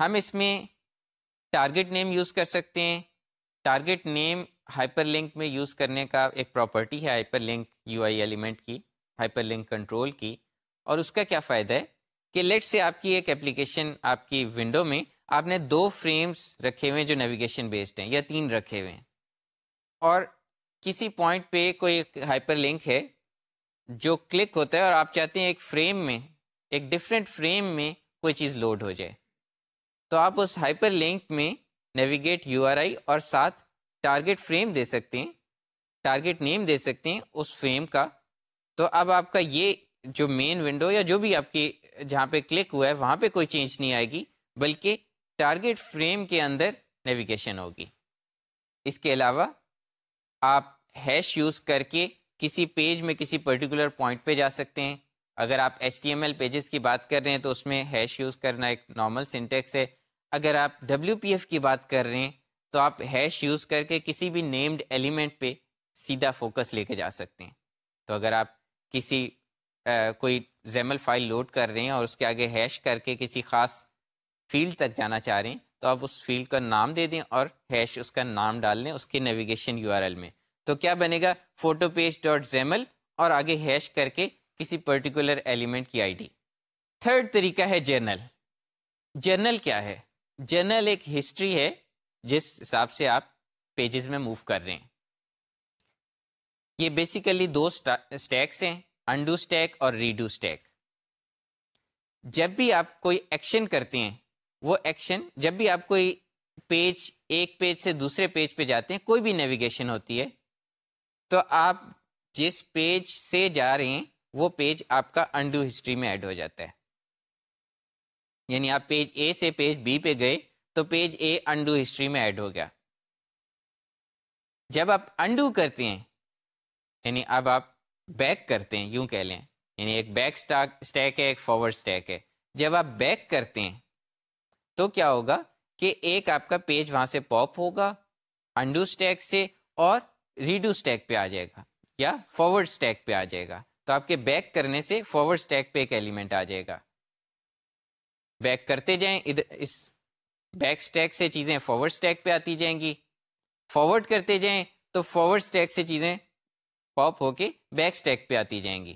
ہم اس میں ٹارگیٹ نیم یوز کر سکتے ہیں۔ ٹارگیٹ نیم ہائپر لنک میں یوز کرنے کا ایک پراپرٹی ہے hyperlink U I element کی ہائپر لنک کنٹرول کی۔ اور اس کا کیا فائدہ ہے؟ کہ لیٹ سے آپ کی ایک اپلیکیشن آپ کی ونڈو میں آپ نے دو فریمز رکھے ہوئے جو نیویگیشن بیسڈ ہیں یا تین رکھے ہوئے ہیں۔ اور کسی پوائنٹ پہ کوئی ایک ہائپر لنک ہے جو کلک ہوتا ہے اور آپ چاہتے ہیں ایک فریم میں، ایک ڈفرینٹ فریم میں کوئی چیز لوڈ ہو جائے۔ تو آپ اس ہائپر لنک میں نیویگیٹ یو آر آئی اور ساتھ ٹارگیٹ فریم دے سکتے ہیں ٹارگیٹ نیم دے سکتے ہیں اس فریم کا۔ تو اب آپ کا یہ جو مین ونڈو یا جو بھی آپ کی جہاں پہ کلک ہوا ہے، وہاں پہ کوئی چینج نہیں آئے گی، بلکہ ٹارگیٹ فریم کے اندر نیویگیشن ہوگی۔ اس کے علاوہ، آپ ہیش یوز کر کے کسی پیج میں کسی پرٹیکولر پوائنٹ پہ جا سکتے ہیں۔ اگر آپ H T M L pages کی بات کر رہے ہیں، تو اس میں ہیش یوز کرنا ایک نارمل سنٹیکس ہے۔ اگر آپ ڈبلیو پی ایف کی بات کر رہے ہیں، تو آپ ہیش یوز کر کے کسی بھی نیمڈ ایلیمنٹ پہ سیدھا فوکس لے کے جا سکتے ہیں۔ تو اگر آپ کسی کوئی زیمل فائل لوڈ کر رہے ہیں اور اس کے آگے ہیش کر کے کسی خاص فیلڈ تک جانا چاہ رہے ہیں، تو آپ اس فیلڈ کا نام دے دیں اور ہیش اس کا نام ڈال لیں اس کے نیویگیشن یو آر ایل میں۔ تو کیا بنے گا؟ فوٹو پیج ڈاٹ زیمل اور آگے ہیش کر کے کسی پرٹیکولر ایلیمنٹ کی آئی ڈی تھرڈ طریقہ ہے جرنل جرنل کیا ہے؟ جرنل ایک ہسٹری ہے جس حساب سے آپ پیجز میں موو کر رہے ہیں۔ یہ بیسیکلی دو اسٹیکس ہیں۔ انڈو اسٹیک اور ریڈو اسٹیک جب بھی آپ کوئی ایکشن کرتے ہیں، وہ ایکشن جب بھی آپ کوئی پیج ایک پیج سے دوسرے پیج پہ جاتے ہیں، کوئی بھی نیویگیشن ہوتی ہے، تو آپ جس پیج سے جا رہے ہیں، وہ پیج آپ کا انڈو ہسٹری میں ایڈ ہو جاتا ہے۔ یعنی آپ پیج اے سے پیج بی پہ گئے، تو پیج اے انڈو ہسٹری میں ایڈ ہو گیا۔ جب آپ انڈو کرتے ہیں یعنی اب آپ بیک کرتے ہیں، یوں کہہ لیں۔ یعنی ایک بیک اسٹیک ہے، ایک فارورڈ اسٹیک ہے۔ جب آپ بیک کرتے ہیں، تو کیا ہوگا کہ ایک آپ کا پیج وہاں سے پاپ ہوگا انڈو اسٹیک سے اور ریڈو اسٹیک پہ آ جائے گا، یا فارورڈ اسٹیک پہ آ جائے گا۔ تو آپ کے بیک کرنے سے فارورڈ اسٹیک پہ ایک ایلیمنٹ آ جائے گا۔ بیک کرتے جائیں، ادھر اس بیک اسٹیک سے چیزیں فارورڈ اسٹیک پہ آتی جائیں گی۔ فارورڈ کرتے جائیں، تو فارورڈ اسٹیک سے چیزیں پاپ ہو کے بیک اسٹیک پہ آتی جائیں گی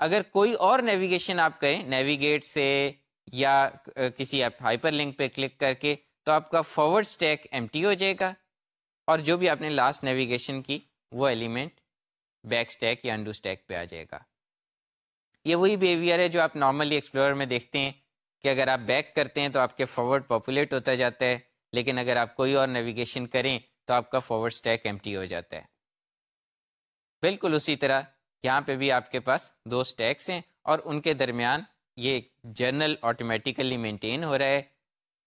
اگر کوئی اور نیویگیشن آپ کریں نیویگیٹ سے یا کسی ہائپر لنک پہ کلک کر کے تو آپ کا فارورڈ اسٹیک ایم ٹی ہو جائے گا اور جو بھی آپ نے لاسٹ نیویگیشن کی وہ ایلیمنٹ بیک اسٹیک یا انڈو اسٹیک پہ آ جائے گا یہ وہی بیہیویئر ہے جو آپ نارملی ایکسپلور میں دیکھتے ہیں کہ اگر آپ بیک کرتے ہیں تو آپ کے فارورڈ پاپولیٹ ہوتا جاتا ہے لیکن اگر آپ کوئی اور نیویگیشن کریں تو آپ کا فارورڈ اسٹیک ایم ٹی ہو جاتا ہے بالکل اسی طرح یہاں پہ بھی آپ کے پاس دو اسٹیکس ہیں اور ان کے درمیان یہ جرنل آٹومیٹیکلی مینٹین ہو رہا ہے۔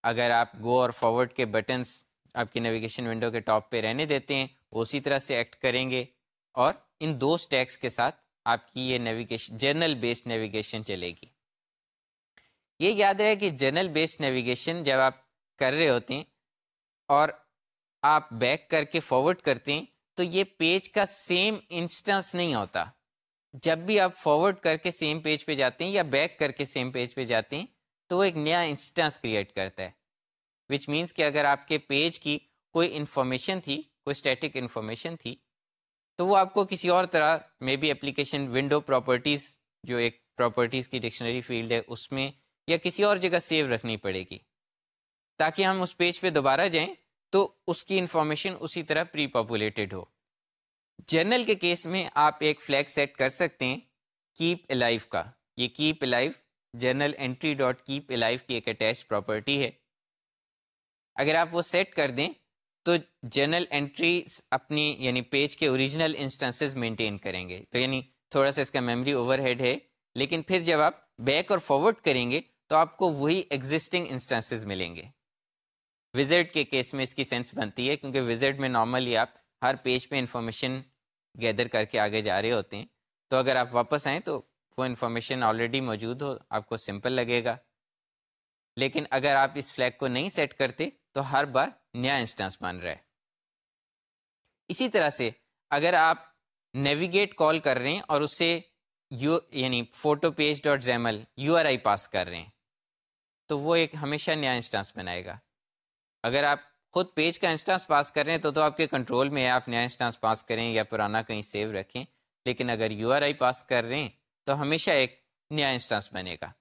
اگر آپ گو اور فارورڈ کے بٹنس آپ کی نیویگیشن ونڈو کے ٹاپ پہ رہنے دیتے ہیں اسی طرح سے ایکٹ کریں گے اور ان دو اسٹیکس کے ساتھ آپ کی یہ نیویگیشن جرنل بیسڈ نیویگیشن چلے گی۔ یہ یاد رہے کہ جرنل بیسڈ نیویگیشن جب آپ کر رہے ہوتے ہیں اور آپ بیک کر کے فارورڈ کرتے ہیں تو یہ پیج کا سیم انسٹنس نہیں ہوتا۔ جب بھی آپ فارورڈ کر کے سیم پیج پہ جاتے ہیں یا بیک کر کے سیم پیج پہ جاتے ہیں، تو وہ ایک نیا انسٹنس کریٹ کرتا ہے۔ وچ مینس کہ اگر آپ کے پیج کی کوئی انفارمیشن تھی، کوئی اسٹیٹک انفارمیشن تھی، تو وہ آپ کو کسی اور طرح میں بھی اپلیکیشن ونڈو پراپرٹیز جو ایک پراپرٹیز کی ڈکشنری فیلڈ ہے، اس میں یا کسی اور جگہ سیو رکھنی پڑے گی۔ تاکہ ہم اس پیج پہ دوبارہ جائیں تو اس کی انفارمیشن اسی طرح پری پاپولیٹڈ ہو۔ جرنل کے کیس میں آپ ایک فلیگ سیٹ کر سکتے ہیں کیپ الائف کا۔ یہ keep alive journal entry dot keep alive کی ایک اٹیچ پراپرٹی ہے۔ اگر آپ وہ سیٹ کر دیں تو جرنل انٹری اپنی یعنی پیج کے اوریجنل انسٹنسز مینٹین کریں گے۔ تو یعنی تھوڑا سا اس کا میموری اوور ہیڈ ہے۔ لیکن پھر جب آپ بیک اور فارورڈ کریں گے تو آپ کو وہی ایگزسٹنگ انسٹنسز ملیں گے۔ وزٹ کے کیس میں اس کی سینس بنتی ہے، کیونکہ وزٹ میں نارملی آپ ہر پیج پہ انفارمیشن گیدر کر کے آگے جا رہے ہوتے ہیں۔ تو اگر آپ واپس آئیں تو وہ انفارمیشن آلریڈی موجود ہو، آپ کو سمپل لگے گا۔ لیکن اگر آپ اس فلیگ کو نہیں سیٹ کرتے تو ہر بار نیا انسٹنس بن رہا ہے۔ اسی طرح سے اگر آپ نیویگیٹ کال کر رہے ہیں اور اسے یو یعنی photo page dot XAML U R I pass کر رہے ہیں، تو وہ ایک ہمیشہ نیا انسٹانس بنائے گا۔ اگر آپ خود پیج کا انسٹانس پاس کر رہے ہیں تو تو آپ کے کنٹرول میں آپ نیا انسٹانس پاس کریں یا پرانا کہیں سیو رکھیں۔ لیکن اگر یو آر آئی پاس کر رہے ہیں تو ہمیشہ ایک نیا انسٹانس بنے گا۔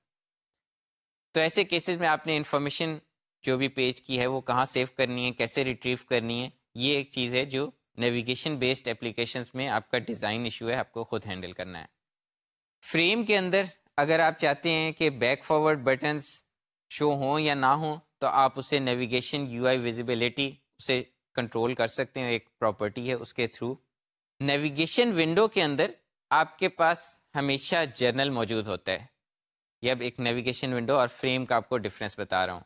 تو ایسے کیسز میں آپ نے انفارمیشن جو بھی پیج کی ہے وہ کہاں سیو کرنی ہے، کیسے ریٹریو کرنی ہے، یہ ایک چیز ہے جو نیویگیشن بیسڈ اپلیکیشنس میں آپ کا ڈیزائن ایشو ہے، آپ کو خود ہینڈل کرنا ہے۔ فریم کے اندر اگر آپ چاہتے ہیں کہ بیک فارورڈ بٹنس شو ہوں یا نہ ہوں تو آپ اسے نیویگیشن یو آئی ویزیبلٹی اسے کنٹرول کر سکتے ہیں، ایک پراپرٹی ہے اس کے تھرو نیویگیشن ونڈو کے اندر آپ کے پاس ہمیشہ جرنل موجود ہوتا ہے۔ یہ اب ایک نیویگیشن ونڈو اور فریم کا آپ کو ڈفرینس بتا رہا ہوں۔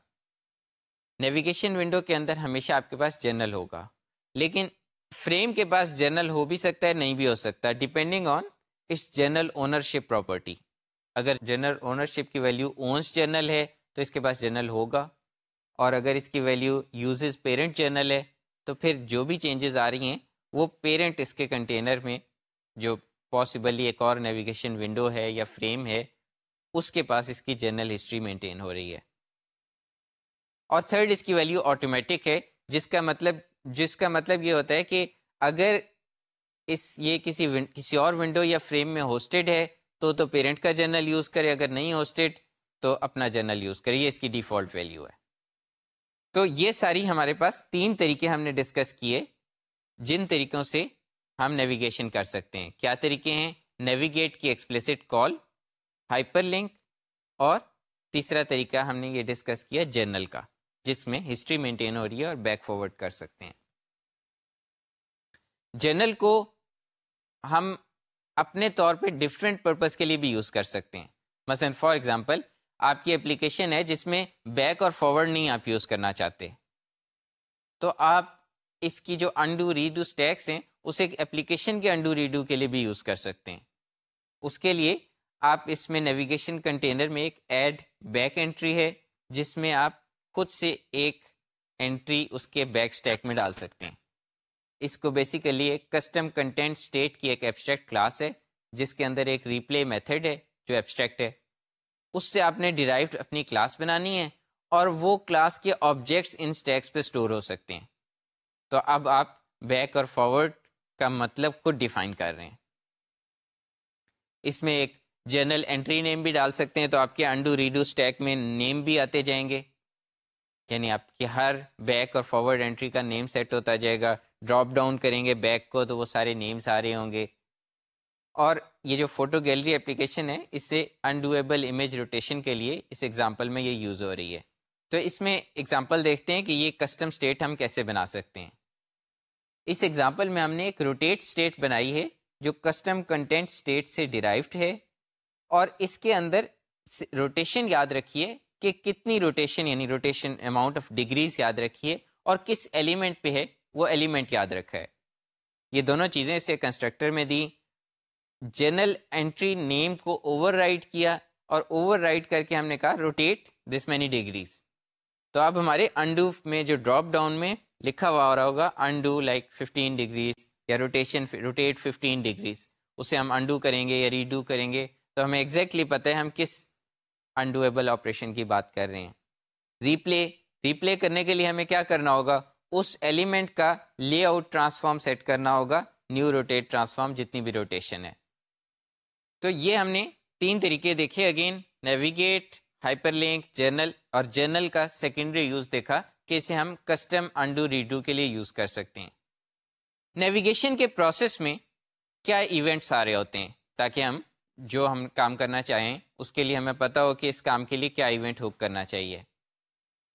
نیویگیشن ونڈو کے اندر ہمیشہ آپ کے پاس جرنل ہوگا۔ لیکن فریم کے پاس جرنل ہو بھی سکتا ہے، نہیں بھی ہو سکتا۔ Depending on its journal ownership property اگر جنرل اونرشپ کی ویلیو اونس جرنل ہے، تو اس کے پاس جرنل ہوگا۔ اور اگر اس کی ویلیو یوزز پیرنٹ جرنل ہے، تو پھر جو بھی چینجز آ رہی ہیں، وہ پیرنٹ اس کے کنٹینر میں، جو پاسبلی ایک اور نیویگیشن ونڈو ہے یا فریم ہے، اس کے پاس اس کی جرنل ہسٹری مینٹین ہو رہی ہے۔ اور تھرڈ اس کی ویلیو آٹومیٹک ہے، جس کا مطلب جس کا مطلب یہ ہوتا ہے کہ اگر اس یہ کسی کسی اور ونڈو یا فریم میں ہوسٹڈ ہے، تو تو پیرنٹ کا جرنل یوز کرے، اگر نہیں ہوسٹڈ تو اپنا جرنل یوز کرے، یہ اس کی ڈیفالٹ ویلیو ہے۔ تو یہ ساری ہمارے پاس تین طریقے ہم نے ڈسکس کیے، جن طریقوں سے ہم نیویگیشن کر سکتے ہیں۔ کیا طریقے ہیں؟ نیویگیٹ کی ایکسپلسٹ کال ہائپر لنک اور تیسرا طریقہ ہم نے یہ ڈسکس کیا جرنل کا، جس میں ہسٹری مینٹین ہو رہی ہے اور بیک فارورڈ کر سکتے ہیں۔ جرنل کو ہم اپنے طور پہ ڈفرینٹ پرپز کے لیے بھی یوز کر سکتے ہیں۔ مثلا فار ایگزامپل آپ کی اپلیکیشن ہے جس میں بیک اور فارورڈ نہیں آپ یوز کرنا چاہتے۔ تو آپ اس کی جو انڈو ریڈو اسٹیکس ہیں، اسے اپلیکیشن کے انڈو ریڈو کے لیے بھی یوز کر سکتے ہیں۔ اس کے لیے آپ اس میں نیویگیشن کنٹینر میں ایک ایڈ بیک انٹری ہے، جس میں آپ خود سے ایک انٹری اس کے بیک اسٹیک میں ڈال سکتے ہیں۔ اس کو بیسیکلی ایک کسٹم کنٹینٹ اسٹیٹ کی ایک ایبسٹریکٹ کلاس ہے، جس کے اندر ایک ریپلے میتھڈ ہے جو ایبسٹریکٹ ہے۔ اس سے آپ نے ڈیرائیوڈ اپنی کلاس بنانی ہے اور وہ کلاس کے آبجیکٹس ان اسٹیکس پہ اسٹور ہو سکتے ہیں۔ تو اب آپ بیک اور فارورڈ کا مطلب خود ڈیفائن کر رہے ہیں۔ اس میں ایک جرنل انٹری نیم بھی ڈال سکتے ہیں تو آپ کے انڈو ریڈو اسٹیک میں نیم بھی آتے جائیں گے۔ یعنی آپ کی ہر بیک اور فارورڈ انٹری کا نیم سیٹ ہوتا جائے گا۔ ڈراپ ڈاؤن کریں گے بیک کو تو وہ سارے نیمس آ رہے ہوں گے۔ اور یہ جو فوٹو گیلری اپلیکیشن ہے، اس سے انڈویبل امیج روٹیشن کے لیے اس ایگزامپل میں یہ یوز ہو رہی ہے۔ تو اس میں ایگزامپل دیکھتے ہیں کہ یہ کسٹم اسٹیٹ ہم کیسے بنا سکتے ہیں۔ اس ایگزامپل میں ہم نے ایک روٹیٹ اسٹیٹ بنائی ہے، جو کسٹم کنٹینٹ اسٹیٹ سے ڈیرائیوڈ ہے۔ اور اس کے اندر روٹیشن یاد رکھیے کہ کتنی روٹیشن یعنی روٹیشن اماؤنٹ آف ڈگریز یاد رکھیے اور کس ایلیمنٹ پہ ہے، وہ ایلیمنٹ یاد رکھا ہے۔ یہ دونوں چیزیں اسے کنسٹرکٹر میں دی جنرل انٹری نیم کو اوور رائٹ کیا اور اوور رائٹ کر کے ہم نے کہا روٹیٹ دس مینی ڈگریز۔ تو اب ہمارے انڈو میں جو ڈراپ ڈاؤن میں لکھا ہوا ہو رہا ہوگا انڈو لائک ففٹین ڈگریز یا روٹیشن روٹیٹ ففٹین ڈگریز اسے ہم انڈو کریں گے یا ریڈو کریں گے۔ تو ہمیں ایگزیکٹلی پتہ ہے ہم کس انڈویبل آپریشن کی بات کر رہے ہیں۔ ریپلے ریپلے کرنے کے لیے ہمیں کیا کرنا ہوگا؟ اس ایلیمنٹ کا لے آؤٹ ٹرانسفارم سیٹ کرنا ہوگا نیو روٹیٹ ٹرانسفارم جتنی بھی روٹیشن ہے۔ تو یہ ہم نے تین طریقے دیکھے again navigate hyperlink journal اور جرنل کا سیکنڈری یوز دیکھا کہ اسے ہم کسٹم انڈو ریڈو کے لیے یوز کر سکتے ہیں۔ نیویگیشن کے پروسیس میں کیا ایونٹس آ رہے ہوتے ہیں؟ تاکہ ہم جو ہم کام کرنا چاہیں، اس کے لیے ہمیں پتا ہو کہ اس کام کے لیے کیا ایونٹ ہوک کرنا چاہیے۔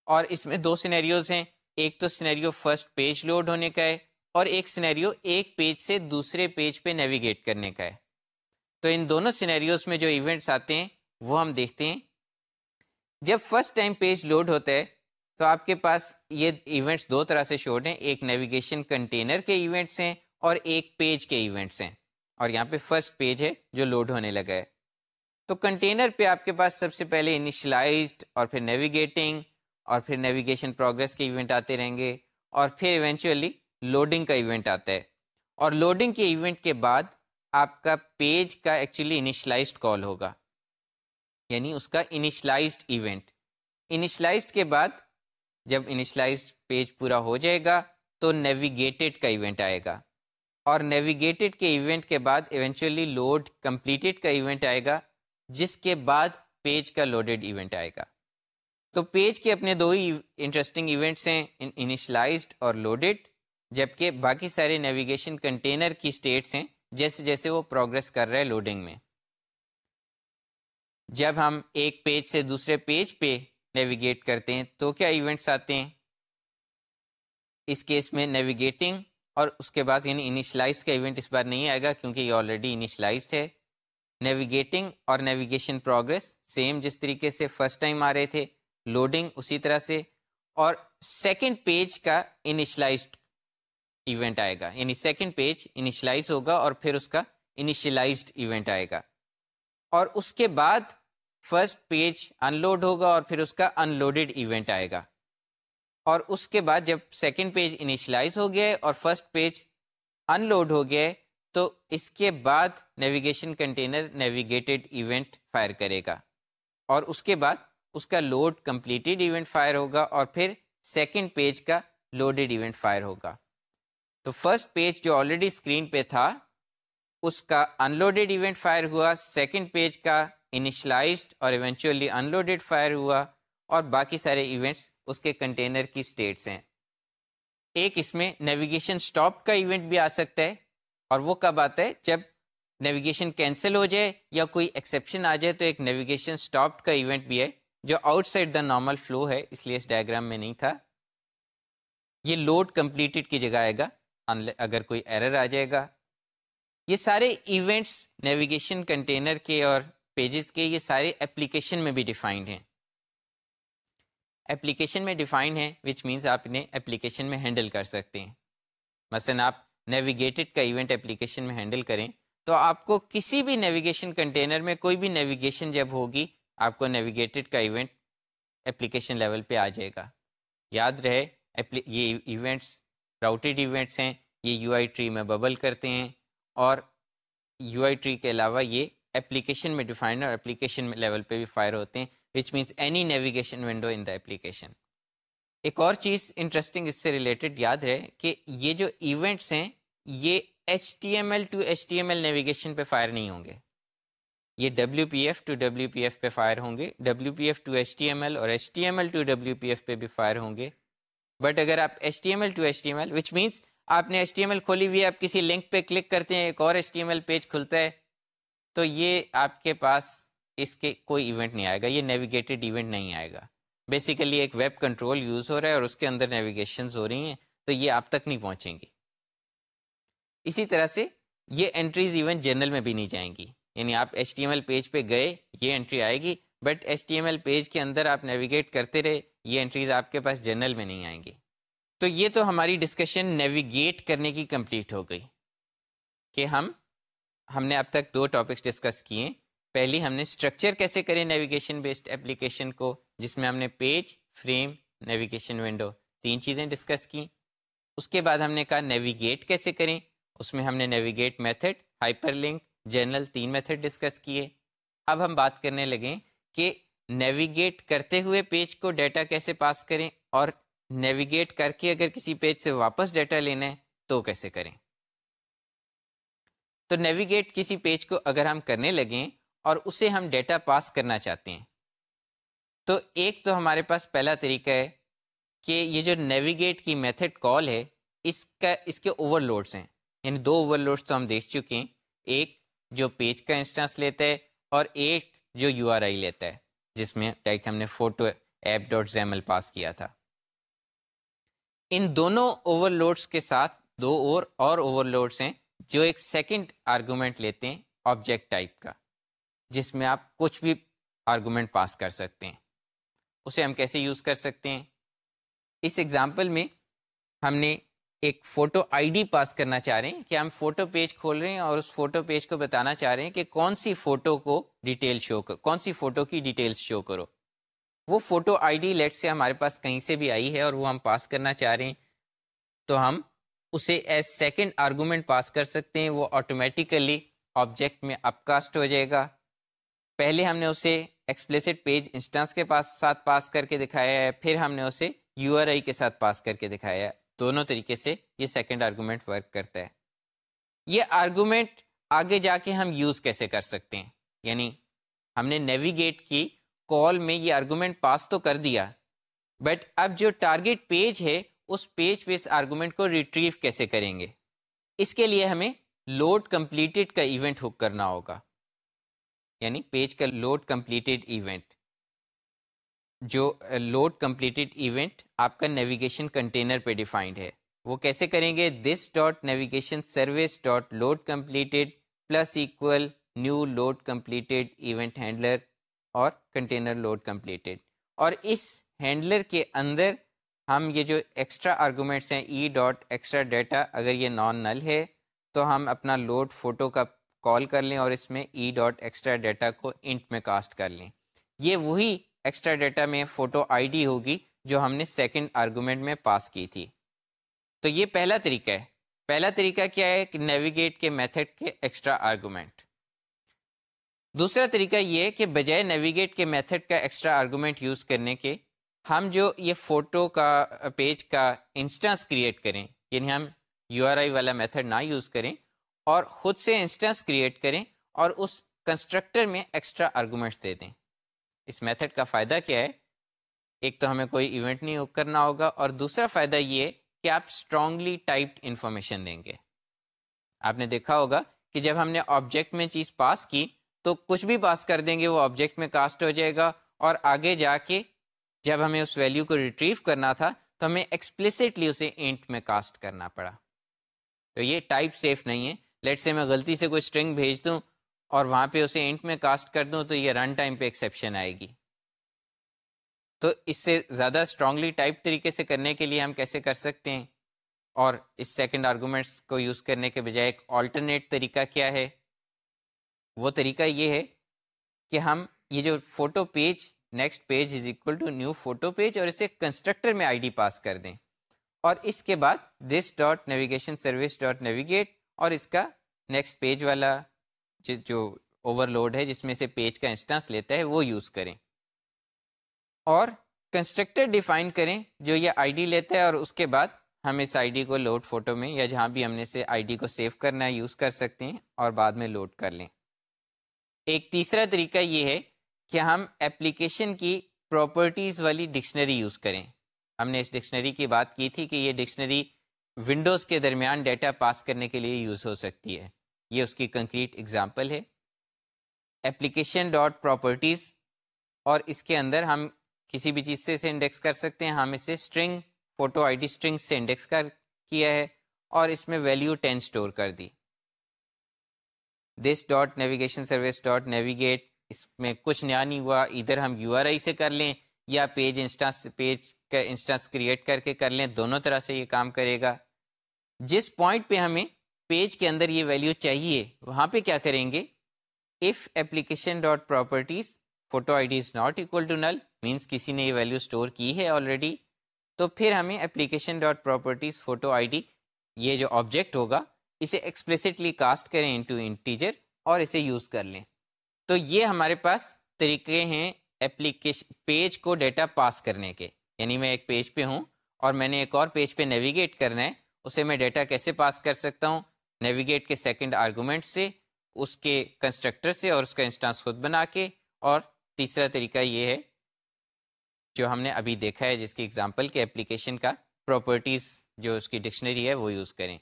اور اس میں دو سینیریوز ہیں۔ ایک تو سینیریو فرسٹ پیج لوڈ ہونے کا ہے، اور ایک سینیریو ایک پیج سے دوسرے پیج پہ نیویگیٹ کرنے کا ہے۔ تو ان دونوں سینیریوز میں جو ایونٹس آتے ہیں، وہ ہم دیکھتے ہیں۔ جب فرسٹ ٹائم پیج لوڈ ہوتا ہے، تو آپ کے پاس یہ ایونٹس دو طرح سے شوڈ ہیں۔ ایک نیویگیشن کنٹینر کے ایونٹس ہیں اور ایک پیج کے ایونٹس ہیں۔ اور یہاں پہ فرسٹ پیج ہے جو لوڈ ہونے لگا ہے۔ تو کنٹینر پہ آپ کے پاس سب سے پہلے انیشلائزڈ اور پھر نیویگیٹنگ اور پھر نیویگیشن پروگرس کے ایونٹ آتے رہیں گے اور پھر ایونچولی لوڈنگ کا ایونٹ آتا ہے۔ اور لوڈنگ کے ایونٹ کے بعد آپ کا پیج کا ایکچولی انیشلائزڈ کال ہوگا. یعنی اس کا انیشلائزڈ ایونٹ انیشلائزڈ کے بعد جب انیشلائز پیج پورا ہو جائے گا تو نیویگیٹڈ کا ایونٹ آئے گا. اور نیویگیٹڈ کے ایونٹ کے بعد ایونچولی لوڈ کمپلیٹڈ کا ایونٹ آئے گا، جس کے بعد پیج کا لوڈیڈ ایونٹ آئے گا. تو پیج کے اپنے دو ہی انٹرسٹنگ ایونٹس ہیں انیشلائزڈ اور لوڈیڈ جبکہ باقی سارے نیویگیشن کنٹینر کی اسٹیٹس ہیں۔ جیسے جیسے وہ پروگرس کر رہے لوڈنگ میں۔ جب ہم ایک پیج سے دوسرے پیج پہ نیویگیٹ کرتے ہیں، تو کیا ایونٹس آتے ہیں؟ اس کیس میں نیویگیٹنگ اور اس کے بعد یعنی انیشلائزڈ کا ایونٹ اس بار نہیں آئے گا کیونکہ یہ آلریڈی انیشلائزڈ ہے۔ نیویگیٹنگ اور نیویگیشن پروگرس سیم جس طریقے سے فرسٹ ٹائم آ رہے تھے لوڈنگ اسی طرح سے۔ اور سیکنڈ پیج کا انیشلائزڈ ایونٹ آئے گا۔ یعنی سیکنڈ پیج انیشلائز ہوگا اور پھر اس کا انیشلائزڈ ایونٹ آئے گا۔ اور اس کے بعد فرسٹ پیج ان لوڈ ہوگا اور پھر اس کا ان لوڈیڈ ایونٹ آئے گا۔ اور اس کے بعد جب سیکنڈ پیج انیشلائز ہو گیا اور فرسٹ پیج ان لوڈ ہو گیا تو اس کے بعد navigation container navigated event fire کرے گا۔ اور اس کے بعد اس کا لوڈ کمپلیٹڈ ایونٹ فائر ہوگا اور پھر سیکنڈ پیج کا لوڈیڈ ایونٹ فائر ہوگا۔ تو فرسٹ پیج جو آلریڈی اسکرین پہ تھا، اس کا ان لوڈیڈ ایونٹ فائر ہوا سیکنڈ پیج کا انیشلائزڈ اور ایونچولی ان لوڈیڈ فائر ہوا اور باقی سارے ایونٹس اس کے کنٹینر کی اسٹیٹس ہیں۔ ایک اس میں نیویگیشن اسٹاپ کا ایونٹ بھی آ سکتا ہے اور وہ کب آتا ہے؟ جب نیویگیشن کینسل ہو جائے یا کوئی ایکسیپشن آ جائے تو ایک نیویگیشن اسٹاپ کا ایونٹ بھی ہے، جو outside the normal flow ہے، اس لیے اس ڈائگرام میں نہیں تھا۔ یہ لوڈ کمپلیٹڈ کی جگہ آئے گا۔ اگر کوئی ایرر آ جائے گا۔ یہ سارے ایونٹس نیویگیشن کنٹینر کے اور پیجز کے یہ سارے اپلیکیشن میں بھی ڈیفائنڈ ہیں۔ اپلیکیشن میں ڈیفائنڈ ہیں وچ مینس آپ انہیں اپلیکیشن میں ہینڈل کر سکتے ہیں۔ مثلا آپ نیویگیٹڈ کا ایونٹ اپلیکیشن میں ہینڈل کریں تو آپ کو کسی بھی نیویگیشن کنٹینر میں کوئی بھی نیویگیشن جب ہوگی، آپ کو نیویگیٹڈ کا ایونٹ اپلیکیشن لیول پہ آ جائے گا۔ یاد رہے یہ ایونٹس راؤٹیڈ ایونٹس ہیں، یہ یو آئی ٹری میں ببل کرتے ہیں اور یو آئی ٹری کے علاوہ یہ اپلیکیشن میں ڈیفائنڈ اور اپلیکیشن لیول پہ بھی فائر ہوتے ہیں which means any navigation window in the application ایک اور چیز انٹرسٹنگ اس سے ریلیٹڈ یاد ہے کہ یہ جو ایونٹس ہیں، یہ H T M L to H T M L navigation پہ فائر نہیں ہوں گے۔ یہ W P F to W P F پہ فائر ہوں گے W P F to H T M L اور H T M L to W P F پہ بھی فائر ہوں گے۔ بٹ اگر آپ H T M L to H T M L which means آپ نے ایچ ٹی ایم ایل کھولی ہوئی ہے، آپ کسی لنک پہ کلک کرتے ہیں، ایک اور H T M L page کھلتا ہے، تو یہ آپ کے پاس اس کے کوئی ایونٹ نہیں آئے گا، یہ نیویگیٹڈ ایونٹ نہیں آئے گا۔ بیسیکلی ایک ویب کنٹرول یوز ہو رہا ہے اور اس کے اندر نیویگیشنز ہو رہی ہیں، تو یہ آپ تک نہیں پہنچیں گی۔ اسی طرح سے یہ انٹریز ایون جرنل میں بھی نہیں جائیں گی۔ یعنی آپ H T M L page پہ گئے، یہ انٹری آئے گی but H T M L page کے اندر آپ نیویگیٹ کرتے رہے یہ انٹریز آپ کے پاس جرنل میں نہیں آئیں گی۔ تو یہ تو ہماری ڈسکشن نیویگیٹ کرنے کی کمپلیٹ ہو گئی کہ ہم ہم نے اب تک دو ٹاپکس ڈسکس کیے۔ پہلی ہم نے اسٹرکچر کیسے کریں نیویگیشن بیسڈ اپلیکیشن کو، جس میں ہم نے پیج فریم نیویگیشن ونڈو تین چیزیں ڈسکس کی۔ اس کے بعد ہم نے کہا نیویگیٹ کیسے کریں۔ اس میں ہم نے navigate method hyperlink journal تین میتھڈ ڈسکس کیے۔ اب ہم بات کرنے لگیں کہ نیویگیٹ کرتے ہوئے پیج کو ڈیٹا کیسے پاس کریں اور نیویگیٹ کر کے اگر کسی پیج سے واپس ڈیٹا لینا ہے تو کیسے کریں؟ تو نیویگیٹ کسی پیج کو اگر ہم کرنے لگیں اور اسے ہم ڈیٹا پاس کرنا چاہتے ہیں، تو ایک تو ہمارے پاس پہلا طریقہ ہے کہ یہ جو نیویگیٹ کی میتھڈ کال ہے، اس کا، اس کے اوور لوڈس ہیں۔ یعنی دو اوور لوڈس تو ہم دیکھ چکے ہیں، ایک جو پیج کا انسٹانس لیتا ہے اور ایک جو یو آر آئی لیتا ہے۔ جس میں لائک ہم نے photo app dot XAML pass کیا تھا۔ ان دونوں اوور لوڈس کے ساتھ دو اور اور اوور لوڈس ہیں جو ایک سیکنڈ آرگومنٹ لیتے ہیں آبجیکٹ ٹائپ کا، جس میں آپ کچھ بھی آرگومنٹ پاس کر سکتے ہیں۔ اسے ہم کیسے یوز کر سکتے ہیں؟ اس ایگزامپل میں ہم نے ایک فوٹو آئی ڈی پاس کرنا چاہ رہے ہیں کہ ہم فوٹو پیج کھول رہے ہیں اور اس فوٹو پیج کو بتانا چاہ رہے ہیں کہ کون سی فوٹو کو ڈیٹیل شو کرو کون سی فوٹو کی ڈیٹیلز شو کرو۔ وہ فوٹو آئی ڈی لیٹ سے ہمارے پاس کہیں سے بھی آئی ہے اور وہ ہم پاس کرنا چاہ رہے ہیں تو ہم اسے ایز سیکنڈ آرگومنٹ پاس کر سکتے ہیں، وہ آٹومیٹیکلی آبجیکٹ میں اپ کاسٹ ہو جائے گا۔ پہلے ہم نے اسے ایکسپلیسڈ پیج انسٹانس کے پاس ساتھ پاس کر کے دکھایا ہے، پھر ہم نے اسے یو آر آئی کے ساتھ پاس کر کے دکھایا ہے۔ دونوں طریقے سے یہ سیکنڈ آرگومنٹ ورک کرتا ہے۔ یہ آرگومنٹ آگے جا کے ہم یوز کیسے کر سکتے ہیں؟ یعنی ہم نے نیویگیٹ کی کال میں یہ آرگومنٹ پاس تو کر دیا بٹ اب جو ٹارگیٹ پیج ہے، اس پیج پہ اس آرگومنٹ کو ریٹریو کیسے کریں گے؟ اس کے لیے ہمیں لوڈ کمپلیٹڈ کا ایونٹ ہک کرنا ہوگا۔ یعنی پیج کا لوڈ کمپلیٹڈ ایونٹ جو لوڈ کمپلیٹڈ ایونٹ آپ کا نیویگیشن کنٹینر پہ ڈیفائنڈ ہے۔ وہ کیسے کریں گے؟ This dot navigation service dot load completed plus equal new load completed event handler اور کنٹینر لوڈ کمپلیٹڈ اور اس ہینڈلر کے اندر ہم یہ جو ایکسٹرا آرگومنٹس ہیں ای ڈاٹ ایکسٹرا ڈیٹا اگر یہ نان نل ہے تو ہم اپنا لوڈ فوٹو کا کال کر لیں اور اس میں ای ڈاٹ ایکسٹرا ڈیٹا کو انٹ میں کاسٹ کر لیں۔ یہ وہی ایکسٹرا ڈیٹا میں فوٹو آئی ڈی ہوگی جو ہم نے سیکنڈ آرگومنٹ میں پاس کی تھی۔ تو یہ پہلا طریقہ ہے۔ پہلا طریقہ کیا ہے؟ کہ نیویگیٹ کے میتھڈ کے ایکسٹرا آرگومنٹ دوسرا طریقہ یہ ہے کہ بجائے نیویگیٹ کے میتھڈ کا ایکسٹرا آرگومنٹ یوز کرنے کے، ہم جو یہ فوٹو کا پیج کا انسٹنس کریٹ کریں یعنی ہم یو آر آئی والا میتھڈ نہ یوز کریں، اور خود سے انسٹنس کریٹ کریں اور اس کنسٹرکٹر میں ایکسٹرا آرگومنٹس دے دیں۔ اس میتھڈ کا فائدہ کیا ہے؟ ایک تو ہمیں کوئی ایونٹ نہیں کرنا ہوگا اور دوسرا فائدہ یہ کہ آپ اسٹرانگلی ٹائپڈ انفارمیشن دیں گے۔ آپ نے دیکھا ہوگا کہ جب ہم نے آبجیکٹ میں چیز پاس کی تو کچھ بھی پاس کر دیں گے، وہ آبجیکٹ میں کاسٹ ہو جائے گا اور آگے جا کے جب ہمیں اس ویلیو کو ریٹریو کرنا تھا تو ہمیں ایکسپلسٹلی اسے اینٹ میں کاسٹ کرنا پڑا۔ تو یہ ٹائپ سیف نہیں ہے۔ لیٹ سے میں غلطی سے کوئی اسٹرنگ بھیج دوں اور وہاں پہ اسے انٹ میں کاسٹ کر دوں تو یہ رن ٹائم پہ ایکسیپشن آئے گی۔ تو اس سے زیادہ اسٹرانگلی ٹائپ طریقے سے کرنے کے لیے ہم کیسے کر سکتے ہیں؟ اور اس سیکنڈ آرگومنٹس کو یوز کرنے کے بجائے ایک آلٹرنیٹ طریقہ کیا ہے؟ وہ طریقہ یہ ہے کہ ہم یہ جو photo page next page is equal to new photo page اور اسے کنسٹرکٹر میں آئی ڈی پاس کر دیں۔ اور اس کے بعد this dot navigation service dot navigate اور اس کا نیکسٹ پیج والا جو اوور لوڈ ہے، جس میں سے پیج کا انسٹانس لیتا ہے، وہ یوز کریں۔ اور کنسٹرکٹر ڈیفائن کریں جو یہ آئی ڈی لیتا ہے اور اس کے بعد ہم اس آئی ڈی کو لوڈ فوٹو میں یا جہاں بھی ہم نے سے آئی ڈی کو سیو کرنا ہے یوز کر سکتے ہیں اور بعد میں لوڈ کر لیں۔ ایک تیسرا طریقہ یہ ہے کہ ہم اپلیکیشن کی پراپرٹیز والی ڈکشنری یوز کریں۔ ہم نے اس ڈکشنری کی بات کی تھی کہ یہ ڈکشنری ونڈوز کے درمیان ڈیٹا پاس کرنے کے لیے یوز ہو سکتی ہے۔ یہ اس کی کنکریٹ اگزامپل ہے۔ اپلیکیشن ڈاٹ پراپرٹیز اور اس کے اندر ہم کسی بھی چیز سے اسے انڈیکس کر سکتے ہیں۔ ہم اسے string photo I D string سے انڈیکس کر کیا ہے اور اس میں ویلیو ٹین اسٹور کر دی۔ This dot navigation service dot navigate اس میں کچھ نیا نہیں ہوا۔ ادھر ہم یو آر آئی سے کر لیں یا پیج انسٹانس پیج کا انسٹانس کریٹ کر کے کر لیں۔ دونوں طرح سے یہ کام کرے گا۔ جس پوائنٹ پہ ہمیں پیج کے اندر یہ ویلیو چاہیے، وہاں پہ کیا کریں گے؟ If application dot properties photo I D is not equal to null means کسی نے یہ ویلیو اسٹور کی ہے آلریڈی تو پھر ہمیں application dot properties photo I D یہ جو آبجیکٹ ہوگا، اسے ایکسپلسٹلی کاسٹ کریں انٹو انٹیجر اور اسے یوز کر لیں۔ تو یہ ہمارے پاس طریقے ہیں اپلیکیشن پیج کو ڈیٹا پاس کرنے کے۔ یعنی میں ایک پیج پہ ہوں اور میں نے ایک اور پیج پہ نیویگیٹ کرنا ہے، اسے میں ڈیٹا کیسے پاس کر سکتا ہوں؟ نیویگیٹ کے سیکنڈ آرگومنٹ سے، اس کے کنسٹرکٹر سے اور اس کا انسٹانس خود بنا کے اور تیسرا طریقہ یہ ہے جو ہم نے ابھی دیکھا ہے، جس کی اگزامپل کے اپلیکیشن کا پراپرٹیز جو اس کی ڈکشنری ہے، وہ یوز کریں۔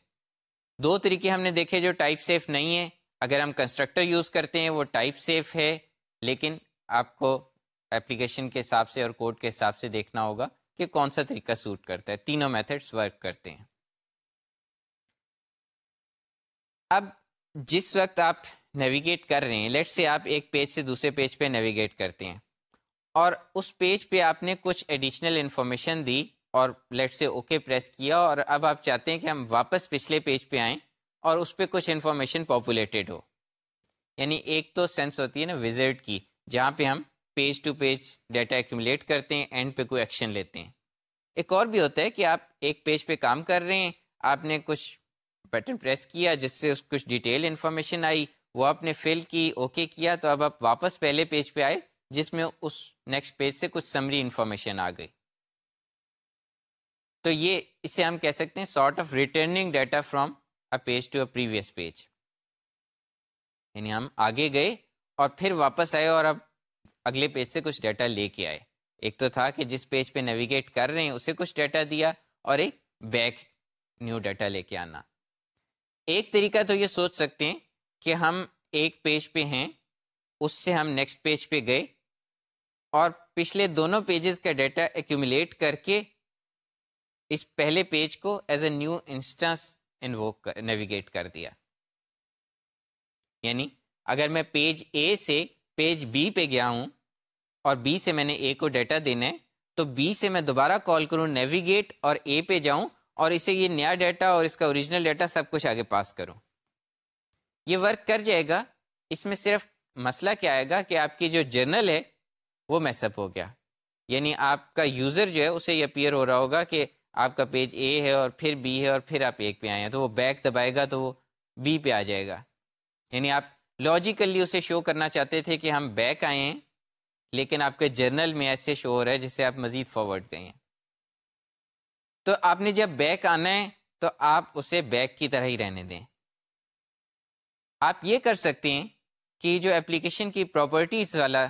دو طریقے ہم نے دیکھے جو ٹائپ سیف نہیں ہے اگر ہم کنسٹرکٹر یوز کرتے ہیں، وہ ٹائپ سیف ہے، لیکن آپ کو اپلیکیشن کے حساب سے اور کوڈ کے حساب سے دیکھنا ہوگا کہ کون سا طریقہ سوٹ کرتا ہے۔ تینوں میتھڈس ورک کرتے ہیں۔ اب جس وقت آپ نیویگیٹ کر رہے ہیں لیٹ سے آپ ایک پیج سے دوسرے پیج پہ نیویگیٹ کرتے ہیں، اور اس پیج پہ آپ نے کچھ ایڈیشنل انفارمیشن دی، اور لیٹ سے اوکے پریس کیا، اور اب آپ چاہتے ہیں کہ ہم واپس پچھلے پیج پہ آئیں، اور اس پہ کچھ انفارمیشن پاپولیٹڈ ہو یعنی ایک تو سینس ہوتی ہے نا وزٹ کی، جہاں پہ ہم page to page data accumulate کرتے ہیں اینڈ پہ کوئی ایکشن لیتے ہیں، ایک اور بھی ہوتا ہے کہ آپ ایک پیج پہ کام کر رہے ہیں، آپ نے کچھ بٹن پریس کیا جس سے کچھ ڈیٹیل انفارمیشن آئی، وہ آپ نے فل کی، اوکے کیا، تو اب آپ واپس پہلے پیج پہ آئے، جس میں اس نیکسٹ پیج سے کچھ سمری انفارمیشن آ گئی۔ تو یہ اسے ہم کہہ سکتے ہیں sort of returning data from a page to a previous page یعنی ہم آگے گئے اور پھر واپس آئے اور اب اگلے پیج سے کچھ ڈیٹا لے کے آئے۔ ایک تو تھا کہ جس پیج پہ نیویگیٹ کر رہے ہیں، اسے کچھ ڈیٹا دیا اور ایک بیک نیو ڈیٹا لے کے آنا۔ ایک طریقہ تو یہ سوچ سکتے ہیں کہ ہم ایک پیج پہ ہیں، اس سے ہم نیکسٹ پیج پہ گئے اور پچھلے دونوں پیجز کا ڈیٹا ایکومولیٹ کر کے اس پہلے پیج کو as a new instance invoke navigate کر دیا۔ یعنی اگر میں پیج اے سے پیج بی پہ گیا ہوں اور بی سے میں نے اے کو ڈیٹا دینا ہے، تو بی سے میں دوبارہ کال کروں نیویگیٹ اور اے پہ جاؤں اور اسے یہ نیا ڈیٹا اور اس کا اوریجنل ڈیٹا سب کچھ آگے پاس کروں یہ ورک کر جائے گا۔ اس میں صرف مسئلہ کیا آئے گا کہ آپ کی جو جرنل ہے وہ میس اپ ہو گیا۔ یعنی آپ کا یوزر جو ہے اسے یہ اپیئر ہو رہا ہوگا کہ آپ کا پیج اے ہے اور پھر بی ہے اور پھر آپ ایک پہ آئے ہیں۔ تو وہ بیک دبائے گا تو وہ بی پہ آ جائے گا۔ یعنی آپ لاجیکلی اسے شو کرنا چاہتے تھے کہ ہم بیک آئے ہیں، لیکن آپ کے جرنل میں ایسے شو ہو رہا ہے جس سے آپ مزید فارورڈ گئے ہیں۔ تو آپ نے جب بیک آنا ہے تو آپ اسے بیک کی طرح ہی رہنے دیں۔ آپ یہ کر سکتے ہیں کہ جو اپلیکیشن کی پراپرٹیز والا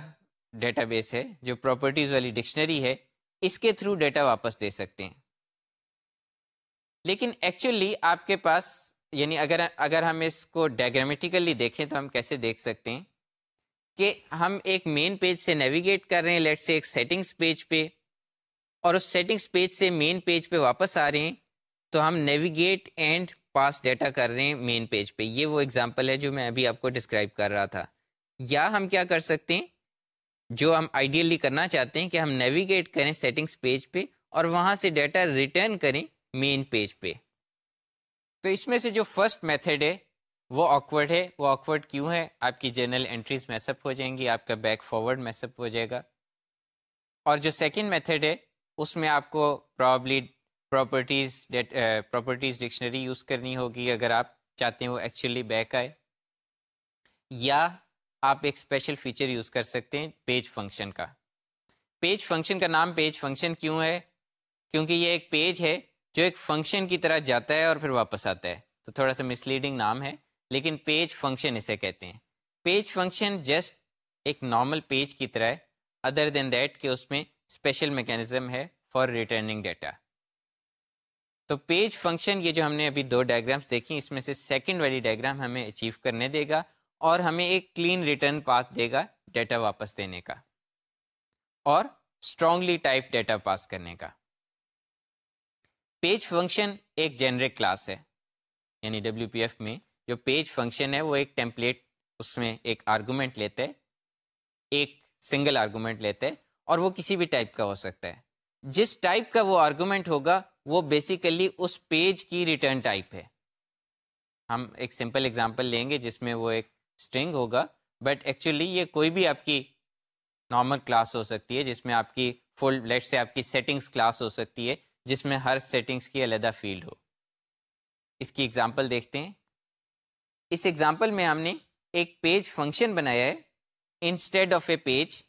ڈیٹا بیس ہے، جو پراپرٹیز والی ڈکشنری ہے، اس کے تھرو ڈیٹا واپس دے سکتے ہیں۔ لیکن ایکچولی آپ کے پاس یعنی اگر اگر ہم اس کو ڈائگرامیٹیکلی دیکھیں تو ہم کیسے دیکھ سکتے ہیں کہ ہم ایک مین پیج سے نیویگیٹ کر رہے ہیں لیٹ سے ایک سیٹنگس پیج پہ۔ اور اس سیٹنگس پیج سے مین پیج پہ واپس آ رہے ہیں، تو ہم نیویگیٹ اینڈ پاس ڈیٹا کر رہے ہیں مین پیج پہ۔ یہ وہ اگزامپل ہے جو میں ابھی آپ کو ڈسکرائب کر رہا تھا۔ یا ہم کیا کر سکتے ہیں؟ جو ہم آئیڈیلی کرنا چاہتے ہیں کہ ہم نیویگیٹ کریں سیٹنگس پیج پہ اور وہاں سے ڈیٹا ریٹرن کریں مین پیج پہ۔ تو اس میں سے جو فرسٹ میتھڈ ہے، وہ آکورڈ ہے۔ وہ آکورڈ کیوں ہے؟ آپ کی جرنل انٹریز میسپ ہو جائیں گی، آپ کا بیک فارورڈ میسپ ہو جائے گا۔ اور جو سیکنڈ میتھڈ ہے اس میں آپ کو probably properties properties dictionary use کرنی ہوگی اگر آپ چاہتے ہیں وہ ایکچولی بیک آئے. یا آپ ایک اسپیشل فیچر یوز کر سکتے ہیں پیج فنکشن کا. پیج فنکشن کا نام پیج فنکشن کیوں ہے؟ کیونکہ یہ ایک پیج ہے جو ایک فنکشن کی طرح جاتا ہے اور پھر واپس آتا ہے. تو تھوڑا سا مسلیڈنگ نام ہے، لیکن پیج فنکشن اسے کہتے ہیں. پیج فنکشن جسٹ ایک نارمل پیج کی طرح ہے ادر دین دیٹ کہ اس میں اسپیشل میکینزم ہے فار ریٹرننگ ڈیٹا تو پیج فنکشن یہ جو ہم نے ابھی دو ڈائگرامس دیکھی، اس میں سے سیکنڈ والی ڈائگرام ہمیں اچیو کرنے دے گا اور ہمیں ایک کلین ریٹرن پاتھ دے گا ڈیٹا واپس دینے کا اور اسٹرانگلی ٹائپ ڈیٹا پاس کرنے کا۔ پیج فنکشن ایک جنرک کلاس ہے یعنی ڈبلو پی ایف میں جو پیج فنکشن ہے، وہ ایک ٹیمپلیٹ اس میں ایک آرگومنٹ لیتے، ایک سنگل آرگومنٹ لیتے۔ اور وہ کسی بھی ٹائپ کا ہو سکتا ہے۔ جس ٹائپ کا وہ آرگومنٹ ہوگا، وہ بیسیکلی اس پیج کی ریٹرن ٹائپ ہے۔ ہم ایک سمپل اگزامپل لیں گے جس میں وہ ایک اسٹرنگ ہوگا بٹ ایکچولی یہ کوئی بھی آپ کی نارمل کلاس ہو سکتی ہے، جس میں آپ کی فل لیٹ سے آپ کی سیٹنگس کلاس ہو سکتی ہے، جس میں ہر سیٹنگس کی علیحدہ فیلڈ ہو۔ اس کی ایگزامپل دیکھتے ہیں۔ اس ایگزامپل میں ہم نے ایک پیج فنکشن بنایا ہے۔ انسٹیڈ آف اے پیج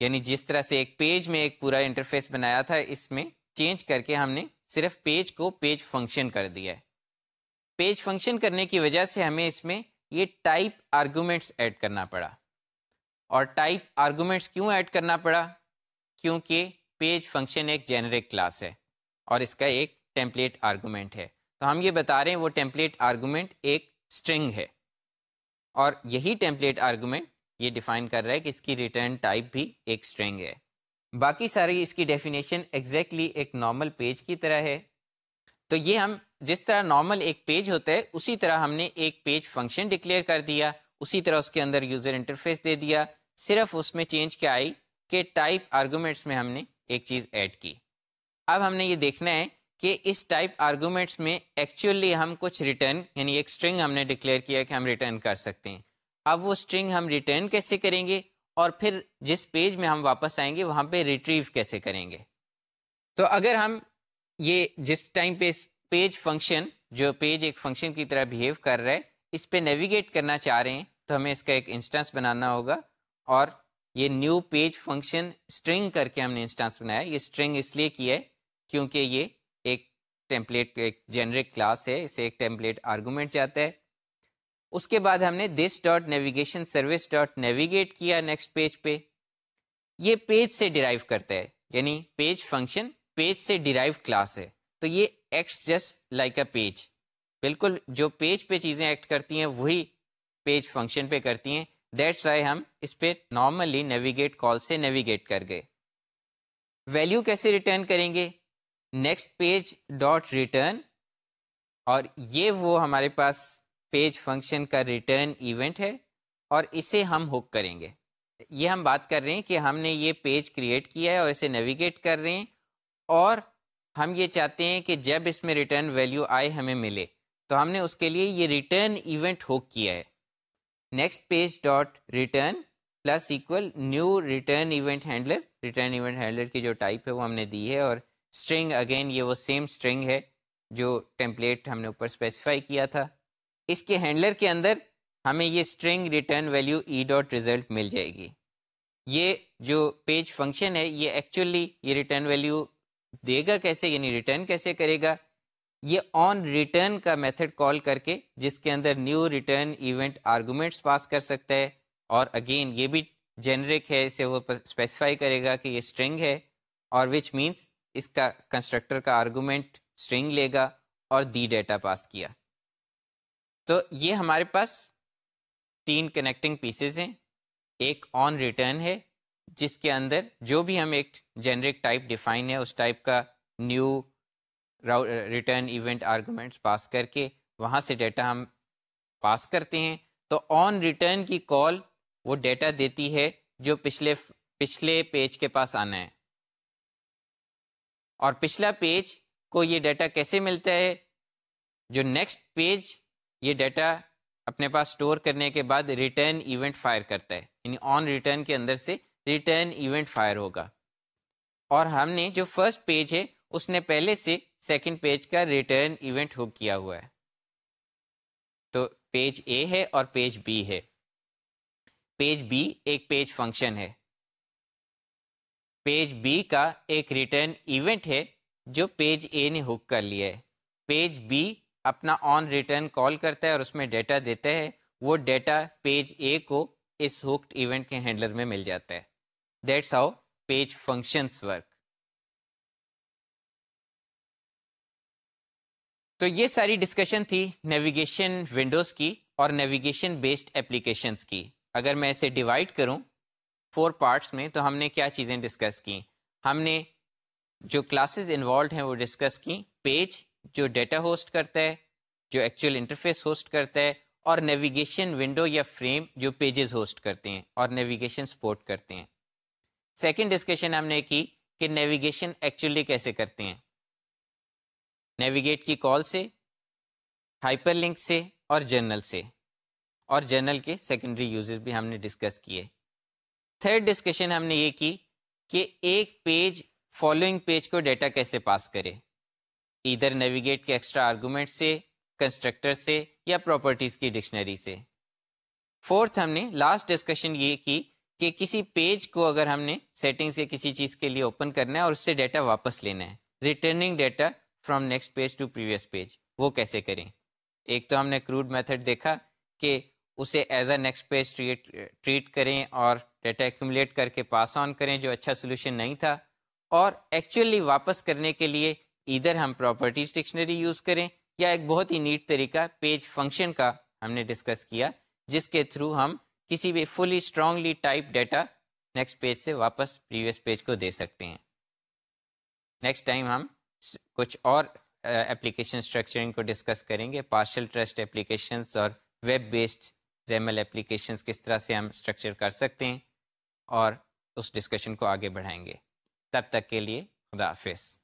یعنی جس طرح سے ایک پیج میں ایک پورا انٹرفیس بنایا تھا، اس میں چینج کر کے ہم نے صرف پیج کو پیج فنکشن کر دیا ہے۔ پیج فنکشن کرنے کی وجہ سے ہمیں اس میں یہ ٹائپ آرگومنٹس ایڈ کرنا پڑا۔ اور ٹائپ آرگومنٹس کیوں ایڈ کرنا پڑا؟ کیونکہ پیج فنکشن ایک جنرک کلاس ہے اور اس کا ایک ٹیمپلیٹ آرگومنٹ ہے۔ تو ہم یہ بتا رہے ہیں، وہ ٹیمپلیٹ آرگومنٹ ایک اسٹرنگ ہے۔ اور یہی ٹیمپلیٹ آرگومنٹ یہ ڈیفائن کر رہا ہے کہ اس کی ریٹرن ٹائپ بھی ایک اسٹرنگ ہے۔ باقی ساری اس کی ڈیفینیشن ایگزیکٹلی ایک نارمل پیج کی طرح ہے۔ تو یہ ہم جس طرح نارمل ایک پیج ہوتا ہے، اسی طرح ہم نے ایک پیج فنکشن ڈکلیئر کر دیا، اسی طرح اس کے اندر یوزر انٹرفیس دے دیا۔ صرف اس میں چینج کیا آئی کہ ٹائپ آرگومنٹس میں ہم نے ایک چیز ایڈ کی۔ اب ہم نے یہ دیکھنا ہے کہ اس ٹائپ آرگومنٹس میں ایکچولی ہم کچھ ریٹرن یعنی ایک اسٹرنگ ہم نے ڈکلیئر کیا کہ ہم ریٹرن کر سکتے ہیں۔ اب وہ اسٹرنگ ہم ریٹرن کیسے کریں گے اور پھر جس پیج میں ہم واپس آئیں گے وہاں پہ ریٹریو کیسے کریں گے؟ تو اگر ہم یہ جس ٹائم پہ پیج فنکشن جو پیج ایک فنکشن کی طرح بہیو کر رہا ہے، اس پہ نیویگیٹ کرنا چاہ رہے ہیں، تو ہمیں اس کا ایک انسٹنس بنانا ہوگا۔ اور یہ نیو پیج فنکشن اسٹرنگ کر کے ہم نے انسٹنس بنایا۔ یہ اسٹرنگ اس لیے کی ہے کیونکہ یہ ایک ٹیمپلیٹ ایک جنرک کلاس ہے۔ اسے ایک ٹیمپلیٹ آرگومنٹ چاہتا ہے۔ اس کے بعد ہم نے this dot navigation service dot navigate کیا نیکسٹ پیج پہ۔ یہ پیج سے ڈیرائیو کرتا ہے یعنی پیج فنکشن پیج سے ڈیرائیو کلاس ہے۔ تو یہ acts just like a page بالکل جو پیج پہ چیزیں ایکٹ کرتی ہیں، وہی پیج فنکشن پہ کرتی ہیں۔ دیٹس وائی ہم اس پہ نارملی نیویگیٹ کال سے نیویگیٹ کر گئے۔ ویلیو کیسے ریٹرن کریں گے؟ نیکسٹ پیج ڈاٹ ریٹرن اور یہ وہ ہمارے پاس پیج فنکشن کا ریٹرن ایونٹ ہے اور اسے ہم ہک کریں گے۔ یہ ہم بات کر رہے ہیں کہ ہم نے یہ پیج کریٹ کیا ہے اور اسے نیویگیٹ کر رہے ہیں اور ہم یہ چاہتے ہیں کہ جب اس میں ریٹرن ویلیو آئے ہمیں ملے۔ تو ہم نے اس کے لیے یہ ریٹرن ایونٹ ہوک کیا ہے۔ Next page dot return plus equal new return event handler. Return event handler کی جو ٹائپ ہے وہ ہم نے دی ہے اور اسٹرنگ اگین یہ وہ سیم اسٹرنگ ہے جو ٹیمپلیٹ ہم نے اوپر اسپیسیفائی کیا تھا۔ اس کے ہینڈلر کے اندر ہمیں یہ string return value e dot result مل جائے گی۔ یہ جو پیج فنکشن ہے، یہ ایکچولی یہ ریٹرن ویلیو دے گا کیسے؟ یعنی ریٹرن کیسے کرے گا؟ یہ آن ریٹرن کا میتھڈ کال کر کے جس کے اندر new return event arguments pass کر سکتا ہے۔ اور اگین یہ بھی جنرک ہے، اسے وہ اسپیسیفائی کرے گا کہ یہ اسٹرنگ ہے۔ اور وچ مینس اس کا کنسٹرکٹر کا آرگومنٹ اسٹرنگ لے گا اور دی ڈیٹا پاس کیا۔ تو یہ ہمارے پاس تین کنیکٹنگ پیسز ہیں۔ ایک آن ریٹرن ہے، جس کے اندر جو بھی ہم ایک جنرک ٹائپ ڈیفائن ہے، اس ٹائپ کا new return event arguments pass کر کے وہاں سے ڈیٹا ہم پاس کرتے ہیں۔ تو آن ریٹرن کی کال وہ ڈیٹا دیتی ہے جو پچھلے پچھلے پیج کے پاس آنا ہے۔ اور پچھلا پیج کو یہ ڈیٹا کیسے ملتا ہے؟ جو نیکسٹ پیج یہ ڈیٹا اپنے پاس اسٹور کرنے کے بعد ریٹرن ایونٹ فائر کرتا ہے۔ یعنی آن ریٹرن کے اندر سے ریٹرن ایونٹ فائر ہوگا۔ اور ہم نے جو فرسٹ پیج ہے، اس نے پہلے سے سیکنڈ پیج کا ریٹرن ایونٹ ہو کیا ہوا ہے۔ تو پیج اے ہے اور پیج بی ہے۔ پیج بی ایک پیج فنکشن ہے۔ پیج بی کا ایک ریٹرن ایونٹ ہے جو پیج اے نے ہک کر لیا ہے۔ پیج بی اپنا آن ریٹرن کال کرتا ہے اور اس میں ڈیٹا دیتا ہے، وہ ڈیٹا پیج اے کو اس ہوکڈ ایونٹ کے ہینڈلر میں مل جاتا ہے۔ That's how page functions work تو یہ ساری ڈسکشن تھی نیویگیشن ونڈوز کی اور نیویگیشن بیسڈ اپلیکیشنس کی۔ اگر میں اسے ڈیوائڈ کروں فور پارٹس میں، تو ہم نے کیا چیزیں ڈسکس کی؟ ہم نے جو کلاسز انوالوڈ ہیں وہ ڈسکس کی۔ پیج جو ڈیٹا ہوسٹ کرتا ہے، جو ایکچوئل انٹرفیس ہوسٹ کرتا ہے، اور نیویگیشن ونڈو یا فریم جو پیجز ہوسٹ کرتے ہیں اور نیویگیشن سپورٹ کرتے ہیں۔ سیکنڈ ڈسکشن ہم نے کی کہ نیویگیشن ایکچولی کیسے کرتے ہیں۔ نیویگیٹ کی کال سے ہائپر لنک سے اور جرنل سے۔ اور جرنل کے سیکنڈری یوزز بھی ہم نے ڈسکس کیے۔ تھرڈ ڈسکشن ہم نے یہ کی کہ ایک پیج فالوئنگ پیج کو ڈیٹا کیسے پاس کرے۔ ادھر نیویگیٹ کے ایکسٹرا آرگومنٹ سے کنسٹرکٹر سے یا پراپرٹیز کی ڈکشنری سے۔ فورتھ ہم نے لاسٹ ڈسکشن یہ کی کہ کسی پیج کو اگر ہم نے سیٹنگ سے کسی چیز کے لیے اوپن کرنا ہے اور اس سے ڈیٹا واپس لینا ہے۔ Returning data from next page to previous page وہ کیسے کریں؟ ایک تو ہم نے کروڈ میتھڈ دیکھا کہ اسے as a next page treat کریں اور ڈیٹا ایکومولیٹ کر کے پاس آن کریں، جو اچھا سولوشن نہیں تھا۔ اور ایکچولی واپس کرنے کے لیے ادھر ہم پراپرٹیز ڈکشنری یوز کریں یا ایک بہت ہی نیٹ طریقہ پیج فنکشن کا ہم نے ڈسکس کیا، جس کے تھرو ہم کسی بھی fully strongly type data next page سے واپس پریویس پیج کو دے سکتے ہیں۔ نیکسٹ ٹائم ہم کچھ اور اپلیکیشن اسٹرکچرنگ کو ڈسکس کریں گے۔ پارشل ٹرسٹ اپلیکیشنس اور ویب بیسڈ زیمل اپلیکیشنس کس طرح سے ہم اسٹرکچر کر سکتے ہیں اور اس ڈسکشن کو آگے بڑھائیں گے۔ تب تک کے لیے خدا حافظ۔